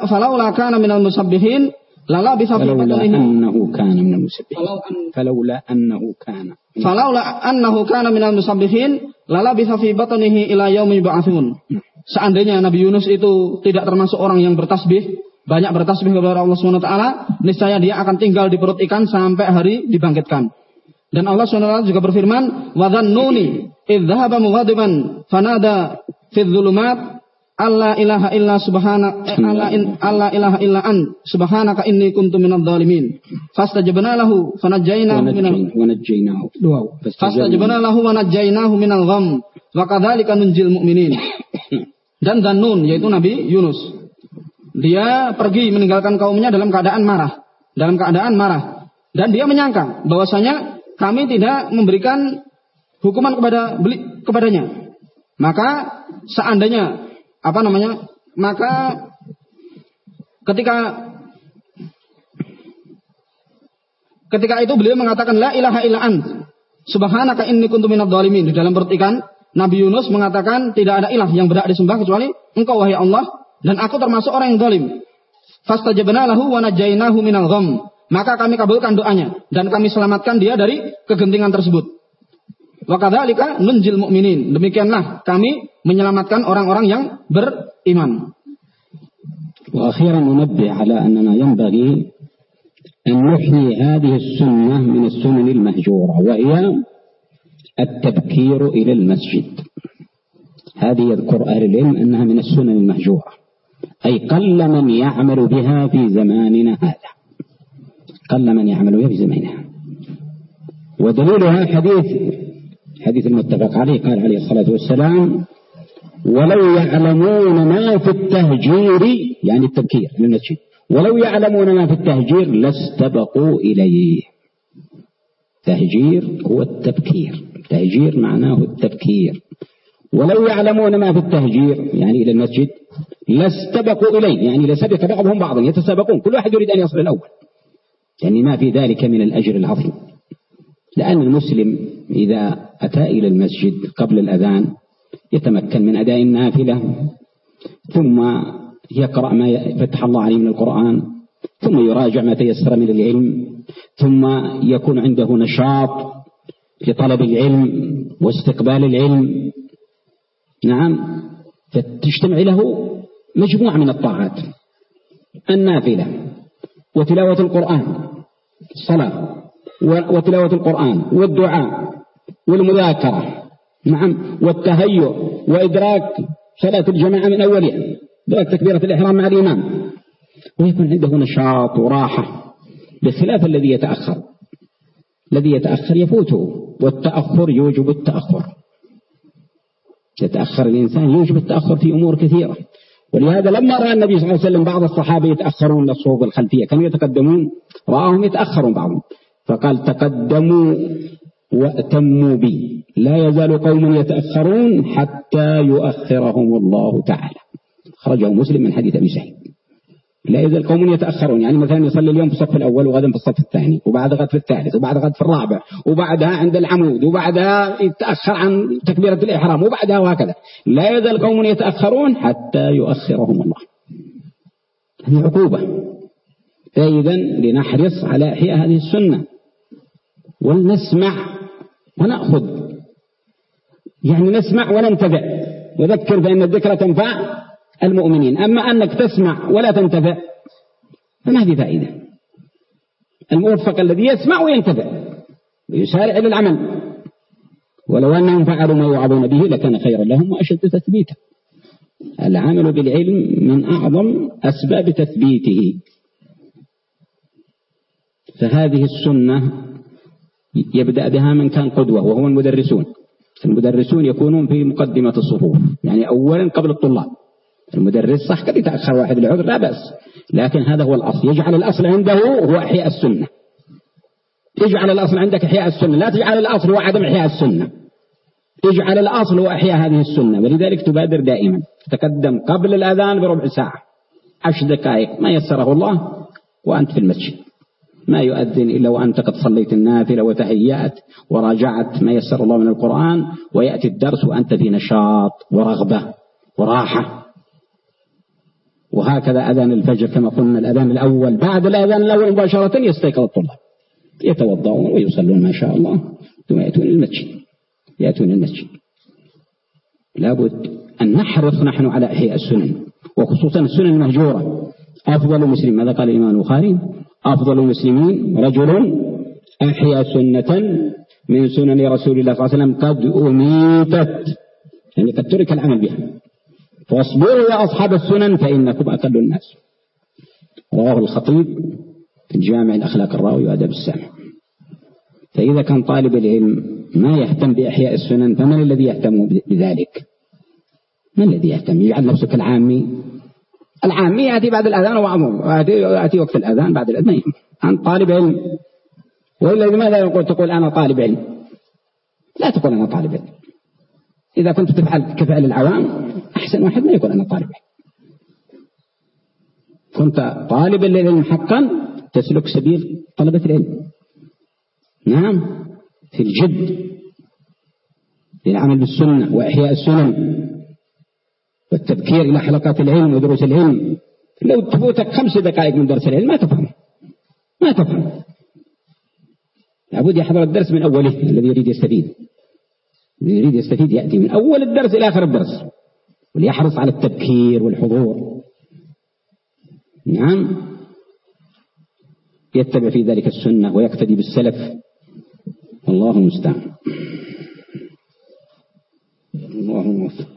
Falaula kana minal musabbihin lala bisa batnihi annahu kana minal musabbihin. Falaula annahu kana. Falaula annahu kana minal musabbihin lala bisa fi batnihi ila yaumi yub'atsun. Seandainya Nabi Yunus itu tidak termasuk orang yang bertasbih, banyak bertasbih kepada Allah Subhanahu wa taala, niscaya dia akan tinggal di perut ikan sampai hari dibangkitkan. Dan Allah taala juga berfirman, "Wa dhannuni idh dhahaba mughadiban fanada fi dhulumat Allah ilaha illa subhana Allah, in, Allah ilaha illa an subhanaka inni kuntu minadh dhalimin. Fastajabna lahu fanajjaynahu minal wanajjaynahu fastajabna lahu wanajjaynahu minal gham wa kadzalika nunjil mu'minin. Dan Danun yaitu Nabi Yunus. Dia pergi meninggalkan kaumnya dalam keadaan marah, dalam keadaan marah. Dan dia menyangka bahwasanya kami tidak memberikan hukuman kepada beli, kepadanya. Maka seandainya apa namanya? Maka ketika ketika itu beliau mengatakan la ilaha illa ant subhanaka inni kuntu minadh dhalimin di dalam perut ikan Nabi Yunus mengatakan tidak ada ilah yang berhak disembah kecuali engkau wahai Allah dan aku termasuk orang yang zalim. Fastajabna lahu wa najainahu minal gham Maka kami kabulkan doanya dan kami selamatkan dia dari kegentingan tersebut. Wa kadzalika nunjil mu'minin. Demikianlah kami menyelamatkan orang-orang yang beriman. وأخيرا ننبه على أننا ينبغي أن نحيي هذه السنة من السنن المهجورة وهي التبكير إلى المسجد هذه يذكر أهل العلم أنها من السنن المهجورة أي قل من يعمل بها في زماننا هذا قل من يعمل بها في زماننا ودليلها حديث حديث المتفق عليه قال عليه الصلاة والسلام ولو يعلمون ما في التهجير يعني التبكير للمسجد ولو يعلمون ما في التهجير لاستبقوا إليه. تهجير هو التبكير. التهجير معناه التبكير. ولو يعلمون ما في التهجير يعني إلى المسجد لاستبقوا إليه. يعني لسبق بعضهم بعضا يتسابقون. كل واحد يريد أن يصل الأول. يعني ما في ذلك من الأجر العظيم. لأن المسلم إذا أتى إلى المسجد قبل الأذان يتمكن من أداء النافلة ثم يقرأ ما فتح الله عليه من القرآن ثم يراجع ما تيسر من العلم ثم يكون عنده نشاط في طلب العلم واستقبال العلم. نعم فتجتمع له مجموعة من الطاعات. النافلة وتلاوة القرآن. الصلاة وتلاوة القرآن والدعاء والمذاكرة نعم والتهيؤ وإدراك صلاة الجماعة من أولها إدراك تكبيرة الإحرام مع الإمام. ويكون عنده نشاط وراحة بخلاف الذي يتأخر. الذي يتأخر يفوته والتأخر يوجب التأخر. يتأخر الإنسان يوجب التأخر في أمور كثيرة. ولهذا لما رأى النبي صلى الله عليه وسلم بعض الصحابة يتأخرون للصوف الخلفية كانوا يتقدمون رآهم يتأخرون بعضهم. فقال تقدموا وأتموا بي. لا يزال قوم يتأخرون حتى يؤخرهم الله تعالى. خرجه مسلم من حديث أبي سعيد. لا يزال قوم يتأخرون. يعني مثلا يصلي اليوم في الصف الأول وغدا في الصف الثاني وبعد غد في الثالث وبعد غد في الرابع وبعدها عند العمود وبعدها يتأخر عن تكبيرة الإحرام وبعدها وهكذا. لا يزال قوم يتأخرون حتى يؤخرهم الله. هذه عقوبة. فإذا لنحرص على إحياء هذه السنة. ولنسمع ونأخذ. يعني نسمع وننتفع. وذكر فإن الذكرى تنفع. المؤمنين. أما أنك تسمع ولا تنتفع فما في فائدة. الموفق الذي يسمع وينتفع ويسارع إلى العمل. ولو أنهم فعلوا ما يوعظون به لكان خيرا لهم وأشد تثبيتا. العمل بالعلم من أعظم أسباب تثبيته. فهذه السنة يبدأ بها من كان قدوة وهو المدرسون. المدرسون يكونون في مقدمة الصفوف يعني أولا قبل الطلاب. المدرس صح قد يتأخر واحد العذر لا بأس. لكن هذا هو الأصل. يجعل الأصل عنده هو إحياء السنة. اجعل الأصل عندك إحياء السنة. لا تجعل الأصل هو عدم إحياء السنة. اجعل الأصل هو إحياء هذه السنة. ولذلك تبادر دائما. تقدم قبل الأذان بربع ساعة. عشر دقائق. ما يسره الله وأنت في المسجد. ما يؤذن إلا وأنت قد صليت النافلة وتهيأت وراجعت ما يسر الله من القرآن. ويأتي الدرس وأنت في نشاط ورغبة وراحة. وهكذا أذان الفجر كما قلنا الأذان الأول. بعد الأذان الأول مباشرة يستيقظ الطلاب. يتوضعون ويصلون ما شاء الله ثم يأتون المسجد. يأتون المسجد. لابد أن نحرص نحن على إحياء السنن وخصوصا السنن المهجورة. أفضل مسلم ماذا قال الإمام البخاري؟ أفضل المسلمين رجل أحيا سنة من سنن رسول الله صلى الله عليه وسلم قد أميتت. يعني قد ترك العمل بها. فاصبروا يا أصحاب السنن فإنكم أقل الناس. رواه الخطيب في الجامع الأخلاق الراوي وأدب السامع. فإذا كان طالب العلم ما يهتم بإحياء السنن فمن الذي يهتم بذلك؟ من الذي يهتم؟ يجعل نفسه كالعامي. العامي يأتي بعد الأذان وعمر يأتي وقت الأذان بعد الأذان. أنت طالب علم. وإلا لماذا تقول أنا طالب علم؟ لا تقول أنا طالب علم. إذا كنت تفعل كفعل العوام أحسن واحد ما يقول أنا طالب. كنت طالبا للعلم حقا تسلك سبيل طلبة العلم. نعم في الجد للعمل بالسنة وإحياء السنن والتبكير إلى حلقات العلم ودروس العلم. لو تفوتك خمس دقائق من درس العلم ما تفهم. ما تفهم. لابد يحضر الدرس من أوله الذي يريد يستفيد. الذي يريد يستفيد يأتي من أول الدرس إلى آخر الدرس وليحرص على التبكير والحضور. نعم. يتبع في ذلك السنة ويقتدي بالسلف. الله المستعان. الله موفق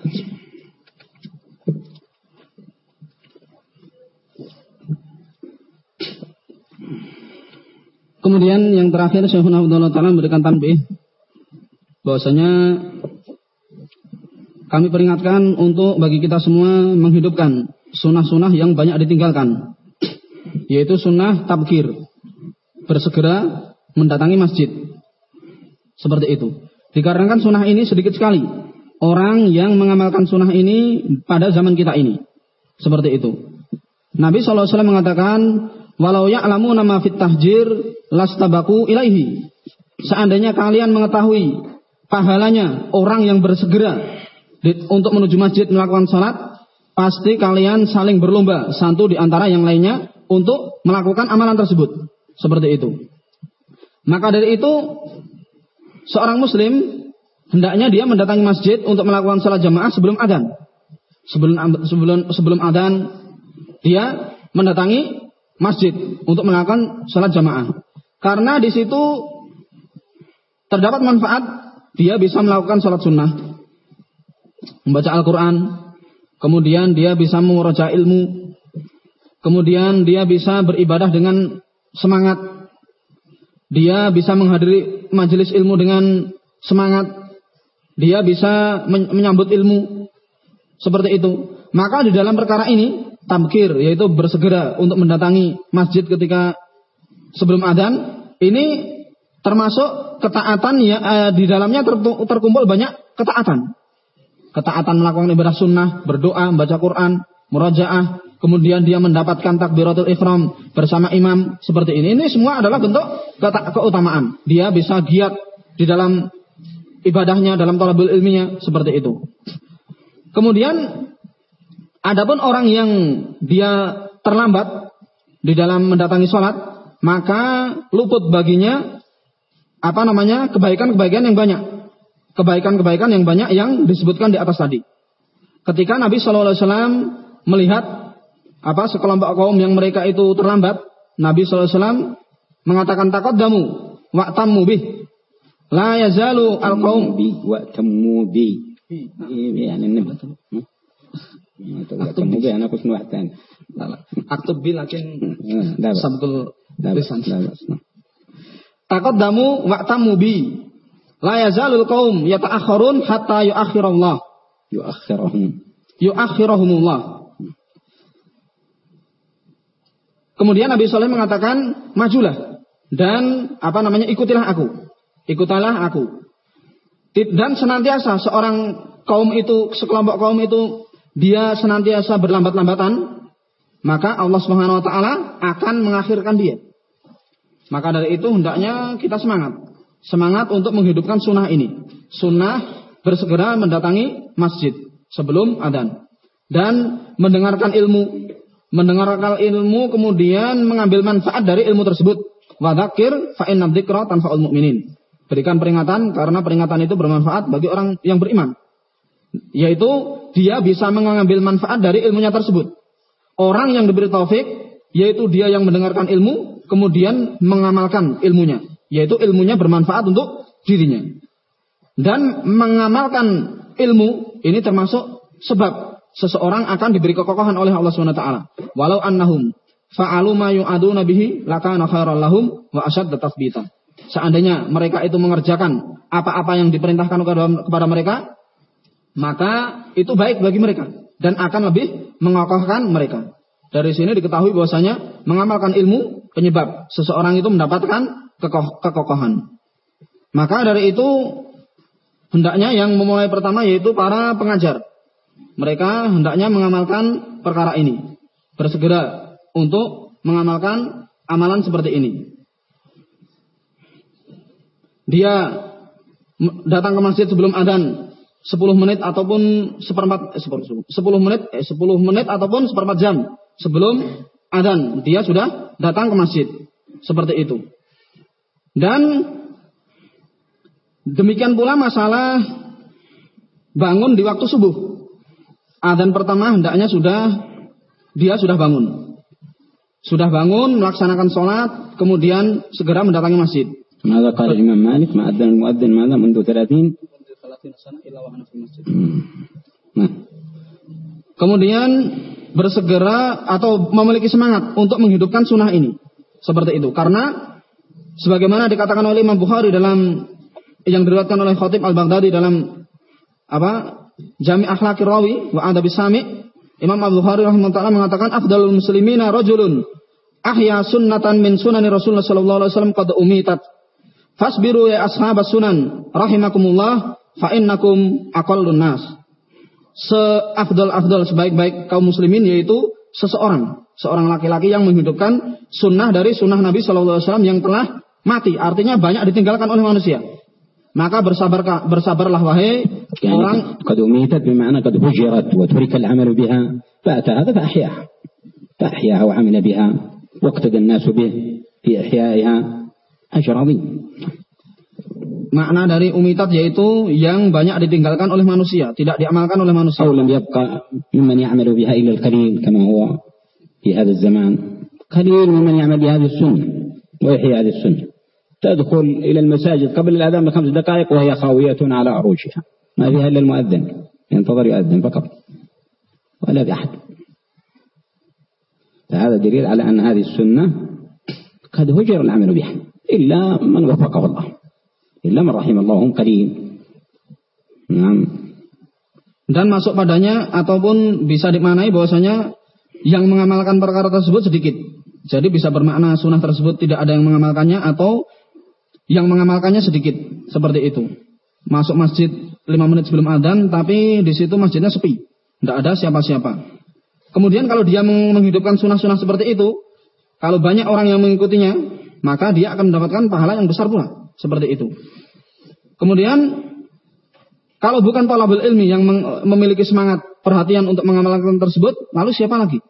Kemudian yang terakhir Syekhul Abdullah Ta'ala memberikan tanbih. Bahwasanya kami peringatkan untuk bagi kita semua menghidupkan sunnah-sunnah yang banyak ditinggalkan yaitu sunnah tabkir bersegera mendatangi masjid. Seperti itu. Dikarenakan sunnah ini sedikit sekali. Orang yang mengamalkan sunnah ini pada zaman kita ini. Seperti itu. Nabi SAW mengatakan walau ya'lamu nama fit tahjir lastabaku ilaihi. Seandainya kalian mengetahui pahalanya orang yang bersegera untuk menuju masjid melakukan salat, pasti kalian saling berlomba satu di antara yang lainnya untuk melakukan amalan tersebut. Seperti itu. Maka dari itu seorang muslim hendaknya dia mendatangi masjid untuk melakukan salat jamaah sebelum adzan. Sebelum sebelum sebelum adzan dia mendatangi masjid untuk melakukan sholat jamaah. Karena di situ terdapat manfaat, dia bisa melakukan sholat sunnah, membaca Al-Quran, kemudian dia bisa memuroja ilmu, kemudian dia bisa beribadah dengan semangat, dia bisa menghadiri majelis ilmu dengan semangat, dia bisa menyambut ilmu, seperti itu. Maka di dalam perkara ini tamkir yaitu bersegera untuk mendatangi masjid ketika sebelum adzan ini termasuk ketaatan ya eh, di dalamnya terkumpul banyak ketaatan. Ketaatan melakukan ibadah sunnah, berdoa, membaca Quran, murajaah, kemudian dia mendapatkan takbiratul ihram bersama imam seperti ini. Ini semua adalah bentuk keutamaan. Dia bisa giat di dalam ibadahnya, dalam talabul ilminya seperti itu. Kemudian Adapun orang yang dia terlambat di dalam mendatangi sholat, maka luput baginya apa namanya kebaikan-kebaikan yang banyak. Kebaikan-kebaikan yang banyak yang disebutkan di atas tadi. Ketika Nabi Shallallahu Alaihi Wasallam melihat apa sekelompok kaum yang mereka itu terlambat, Nabi Shallallahu Alaihi Wasallam mengatakan takut damu, waktamu bih, la yazalu al kaum waktam mubih. Aktub bi anak husnul wahtan. Aktub bi lakin sabkul lisan. Taqaddamu wa'tamu bi. La yazalul qaum yata'akhirun hatta yu'akhirallah. Yu'akhirahum. Yu'akhirahumullah. Kemudian Nabi Soleh mengatakan, majulah dan apa namanya ikutilah aku, ikutilah aku. Dan senantiasa seorang kaum itu, sekelompok kaum itu, dia senantiasa berlambat-lambatan, maka Allah Subhanahu Wa Taala akan mengakhirkan dia. Maka dari itu hendaknya kita semangat. Semangat untuk menghidupkan sunnah ini. Sunnah bersegera mendatangi masjid sebelum adan. Dan mendengarkan ilmu. Mendengarkan ilmu kemudian mengambil manfaat dari ilmu tersebut. Wadakir fa'in nabdikra tanfa'ul mu'minin. Berikan peringatan karena peringatan itu bermanfaat bagi orang yang beriman. Yaitu dia bisa mengambil manfaat dari ilmunya tersebut. Orang yang diberi taufik, yaitu dia yang mendengarkan ilmu, kemudian mengamalkan ilmunya, yaitu ilmunya bermanfaat untuk dirinya. Dan mengamalkan ilmu ini termasuk sebab seseorang akan diberi kekokohan oleh Allah SWT. Walau annahum fa'alu ma yu'aduna bihi lakana khairan lahum wa asyadda tathbita. Seandainya mereka itu mengerjakan apa-apa yang diperintahkan kepada mereka, maka itu baik bagi mereka dan akan lebih mengokohkan mereka. Dari sini diketahui bahwasanya mengamalkan ilmu penyebab seseorang itu mendapatkan kekoh kekokohan. Maka dari itu hendaknya yang memulai pertama yaitu para pengajar. Mereka hendaknya mengamalkan perkara ini. Bersegera untuk mengamalkan amalan seperti ini. Dia datang ke masjid sebelum adan 10 menit ataupun seperempat eh, 10 menit eh, 10 menit ataupun seperempat jam sebelum adzan dia sudah datang ke masjid seperti itu. Dan demikian pula masalah bangun di waktu subuh. Adzan pertama hendaknya sudah dia sudah bangun. Sudah bangun melaksanakan sholat kemudian segera mendatangi masjid. ماذا قال الإمام مالك ما أذن المؤذن ماذا منذ 30 Kemudian bersegera atau memiliki semangat untuk menghidupkan sunnah ini. Seperti itu. Karena sebagaimana dikatakan oleh Imam Bukhari dalam yang diriwayatkan oleh Khatib Al-Baghdadi dalam apa? Jami Akhlaqir Rawi wa Adab Sami, Imam Abu Bukhari rahimahullah mengatakan afdalul muslimina rajulun ahya sunnatan min sunani Rasulullah sallallahu alaihi wasallam qad umitat. Fasbiru ya ashabas sunan rahimakumullah fa innakum aqallun nas seafdal-afdal sebaik-baik kaum muslimin yaitu seseorang, seorang laki-laki yang menghidupkan sunnah dari sunnah Nabi Shallallahu Alaihi Wasallam yang telah mati, artinya banyak ditinggalkan oleh manusia. Maka bersabar bersabarlah wahai orang. قد أميتت بمعنى قد هجرت وترك العمل بها فأتى هذا فأحياها فأحياها وعمل بها واقتدى الناس به في إحيائها أجر عظيم makna dari umitat yaitu yang banyak ditinggalkan oleh manusia, tidak diamalkan oleh manusia. أو لم يبقى ممن يعمل بها إلا القليل كما هو في هذا الزمان قليل ممن يعمل بهذه السنة ويحيي هذه السنة تدخل إلى المساجد قبل الأذان بخمس دقائق وهي خاوية على عروشها ما فيها إلا المؤذن ينتظر يؤذن فقط ولا بأحد فهذا دليل على أن هذه السنة قد هجر العمل بها إلا من وفقه الله. إلا من رحم الله قليل نعم dan masuk padanya ataupun bisa dimaknai bahwasanya yang mengamalkan perkara tersebut sedikit. Jadi bisa bermakna sunnah tersebut tidak ada yang mengamalkannya atau yang mengamalkannya sedikit seperti itu. Masuk masjid 5 menit sebelum adzan tapi di situ masjidnya sepi, tidak ada siapa-siapa. Kemudian kalau dia menghidupkan sunnah-sunnah seperti itu, kalau banyak orang yang mengikutinya, maka dia akan mendapatkan pahala yang besar pula seperti itu. Kemudian kalau bukan talabul ilmi yang memiliki semangat perhatian untuk mengamalkan tersebut, lalu siapa lagi?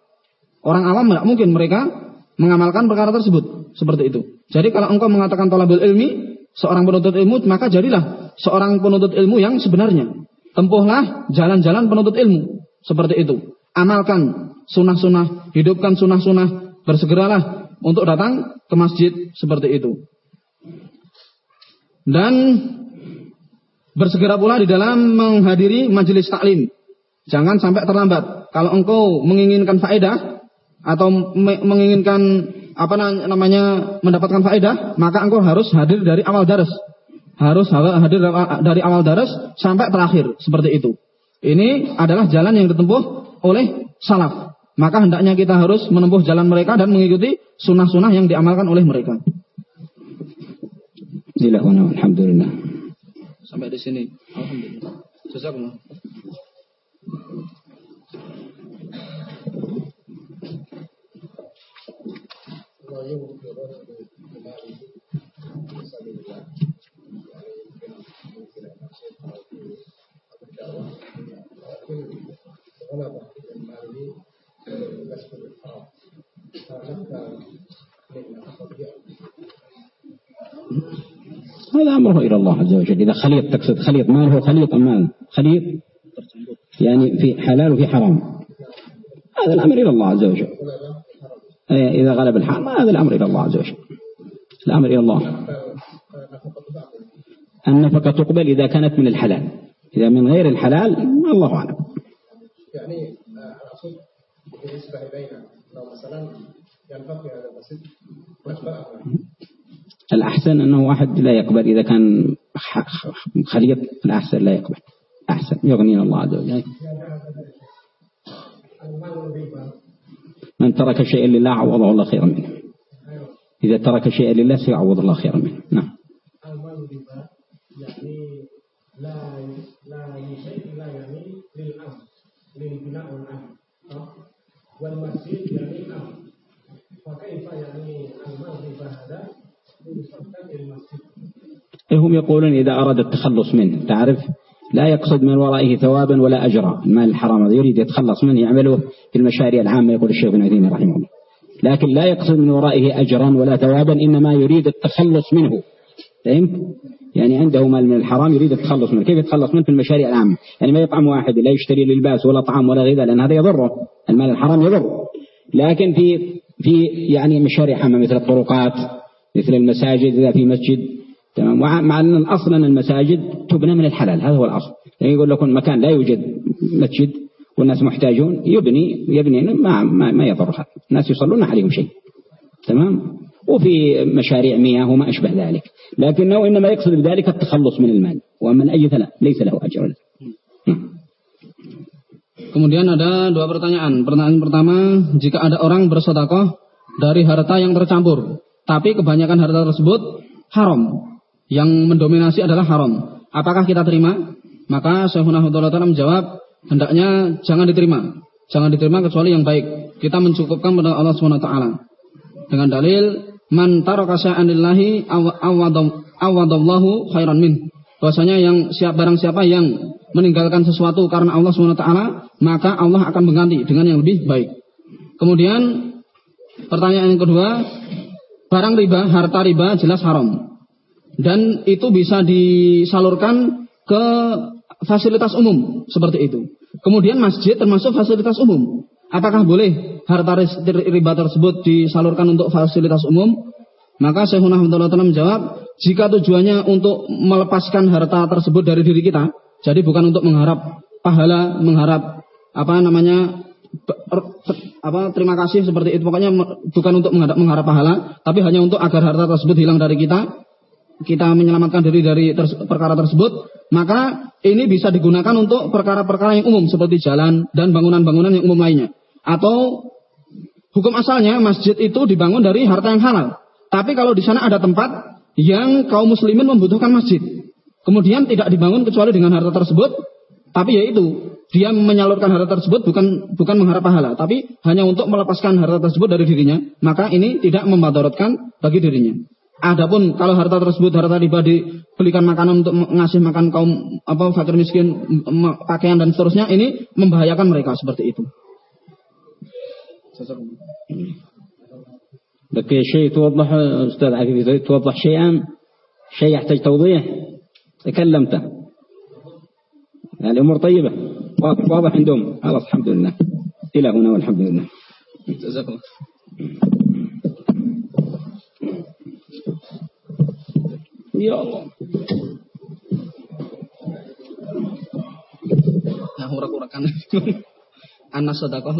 Orang awam tidak mungkin mereka mengamalkan perkara tersebut seperti itu. Jadi kalau engkau mengatakan talabul ilmi, seorang penuntut ilmu, maka jadilah seorang penuntut ilmu yang sebenarnya. Tempuhlah jalan-jalan penuntut ilmu seperti itu. Amalkan sunnah-sunnah, hidupkan sunnah-sunnah, bersegeralah untuk datang ke masjid seperti itu. Dan Bersegera pula di dalam menghadiri majelis taklim. Jangan sampai terlambat. Kalau engkau menginginkan faedah atau menginginkan apa namanya mendapatkan faedah, maka engkau harus hadir dari awal daras. Harus hadir dari awal daras sampai terakhir seperti itu. Ini adalah jalan yang ditempuh oleh salaf. Maka hendaknya kita harus menempuh jalan mereka dan mengikuti sunnah-sunnah yang diamalkan oleh mereka. Alhamdulillah. Sampai di sini. Alhamdulillah. Jazakumullah. هذا أمره إلى الله عز وجل. إذا خليط تقصد خليط ما هو خليط أم مال؟ خليط يعني في حلال وفي حرام. هذا الأمر إلى الله عز وجل. إيه، إذا غلب الحرام هذا الأمر إلى الله عز وجل. الأمر إلى الله. النفقة تقبل إذا كانت من الحلال. إذا من غير الحلال الله أعلم. يعني أقصد بالنسبة إلينا لو مثلا ينفقي هذا المسجد الأحسن أنه واحد لا يقبل إذا كان خليط الأحسن لا يقبل. أحسن. يغنينا الله عز وجل. من ترك شيئا لله عوضه الله خيرا منه. إذا ترك شيئا لله سيعوض الله خيرا منه. نعم. يعني لا لا لشيء لا يعني للأمر. للبناء والأمر والمسجد يعني الأمر. فكيف يعني المغرب هذا؟ هم يقولون إذا أراد التخلص منه تعرف؟ لا يقصد من ورائه ثوابا ولا أجرا. المال الحرام هذا؟ يريد يتخلص منه يعمله في المشاريع العامة يقول الشيخ ابن عثيمين رحمه الله. لكن لا يقصد من ورائه أجرا ولا ثوابا إنما يريد التخلص منه. فهمت؟ يعني عنده مال من الحرام يريد التخلص منه. كيف يتخلص منه في المشاريع العامة؟ يعني ما يطعم واحد لا يشتري للباس ولا طعام ولا غذاء لأن هذا يضره. المال الحرام يضر لكن في في يعني مشاريع عامة مثل الطرقات مثل المساجد إذا في مسجد تمام؟ مع أن أن المساجد تبنى من الحلال هذا هو الأصل. يعني يقول لكم مكان لا يوجد مسجد والناس محتاجون يبني يبني ما ما, ما يضر هذا. الناس يصلون عليهم شيء تمام؟ وفي مشاريع مياه وما أشبه ذلك. لكنه إنما يقصد بذلك التخلص من المال. ومن أي لا ليس له أجر Kemudian ada dua pertanyaan. Pertanyaan pertama, jika ada orang bersodakoh dari harta yang tercampur, tapi kebanyakan harta tersebut haram, yang mendominasi adalah haram, apakah kita terima? Maka Syekhuna Ta'ala menjawab, hendaknya jangan diterima. Jangan diterima kecuali yang baik. Kita mencukupkan pada Allah SWT. Dengan dalil, man taraka sya'an lillahi awadallahu khairan min. Bahwasanya yang siap barang siapa yang meninggalkan sesuatu karena Allah SWT, maka Allah akan mengganti dengan yang lebih baik. Kemudian pertanyaan yang kedua, barang riba, harta riba jelas haram. Dan itu bisa disalurkan ke fasilitas umum seperti itu. Kemudian masjid termasuk fasilitas umum. Apakah boleh harta riba tersebut disalurkan untuk fasilitas umum? Maka Syekhuna Abdullah menjawab, jika tujuannya untuk melepaskan harta tersebut dari diri kita, jadi bukan untuk mengharap pahala, mengharap apa namanya apa terima kasih seperti itu. Pokoknya bukan untuk mengharap, mengharap pahala tapi hanya untuk agar harta tersebut hilang dari kita kita menyelamatkan diri dari ters perkara tersebut maka ini bisa digunakan untuk perkara-perkara yang umum seperti jalan dan bangunan-bangunan yang umum lainnya. Atau hukum asalnya masjid itu dibangun dari harta yang halal. Tapi kalau di sana ada tempat yang kaum muslimin membutuhkan masjid. Kemudian tidak dibangun kecuali dengan harta tersebut tapi yaitu dia menyalurkan harta tersebut bukan bukan mengharap pahala, tapi hanya untuk melepaskan harta tersebut dari dirinya, maka ini tidak membadarotkan bagi dirinya. Adapun kalau harta tersebut harta riba dibelikan makanan untuk ngasih makan kaum apa fakir miskin, pakaian dan seterusnya, ini membahayakan mereka seperti itu. لك شيء توضح أستاذ عفيف توضح شيئا شيء يحتاج توضيح تكلمته الأمور طيبة واضح واضح عندهم. خلاص الحمد لله. إلى هنا والحمد لله. جزاك الله. يا الله. Nah, urak-urakan. Anas sedekah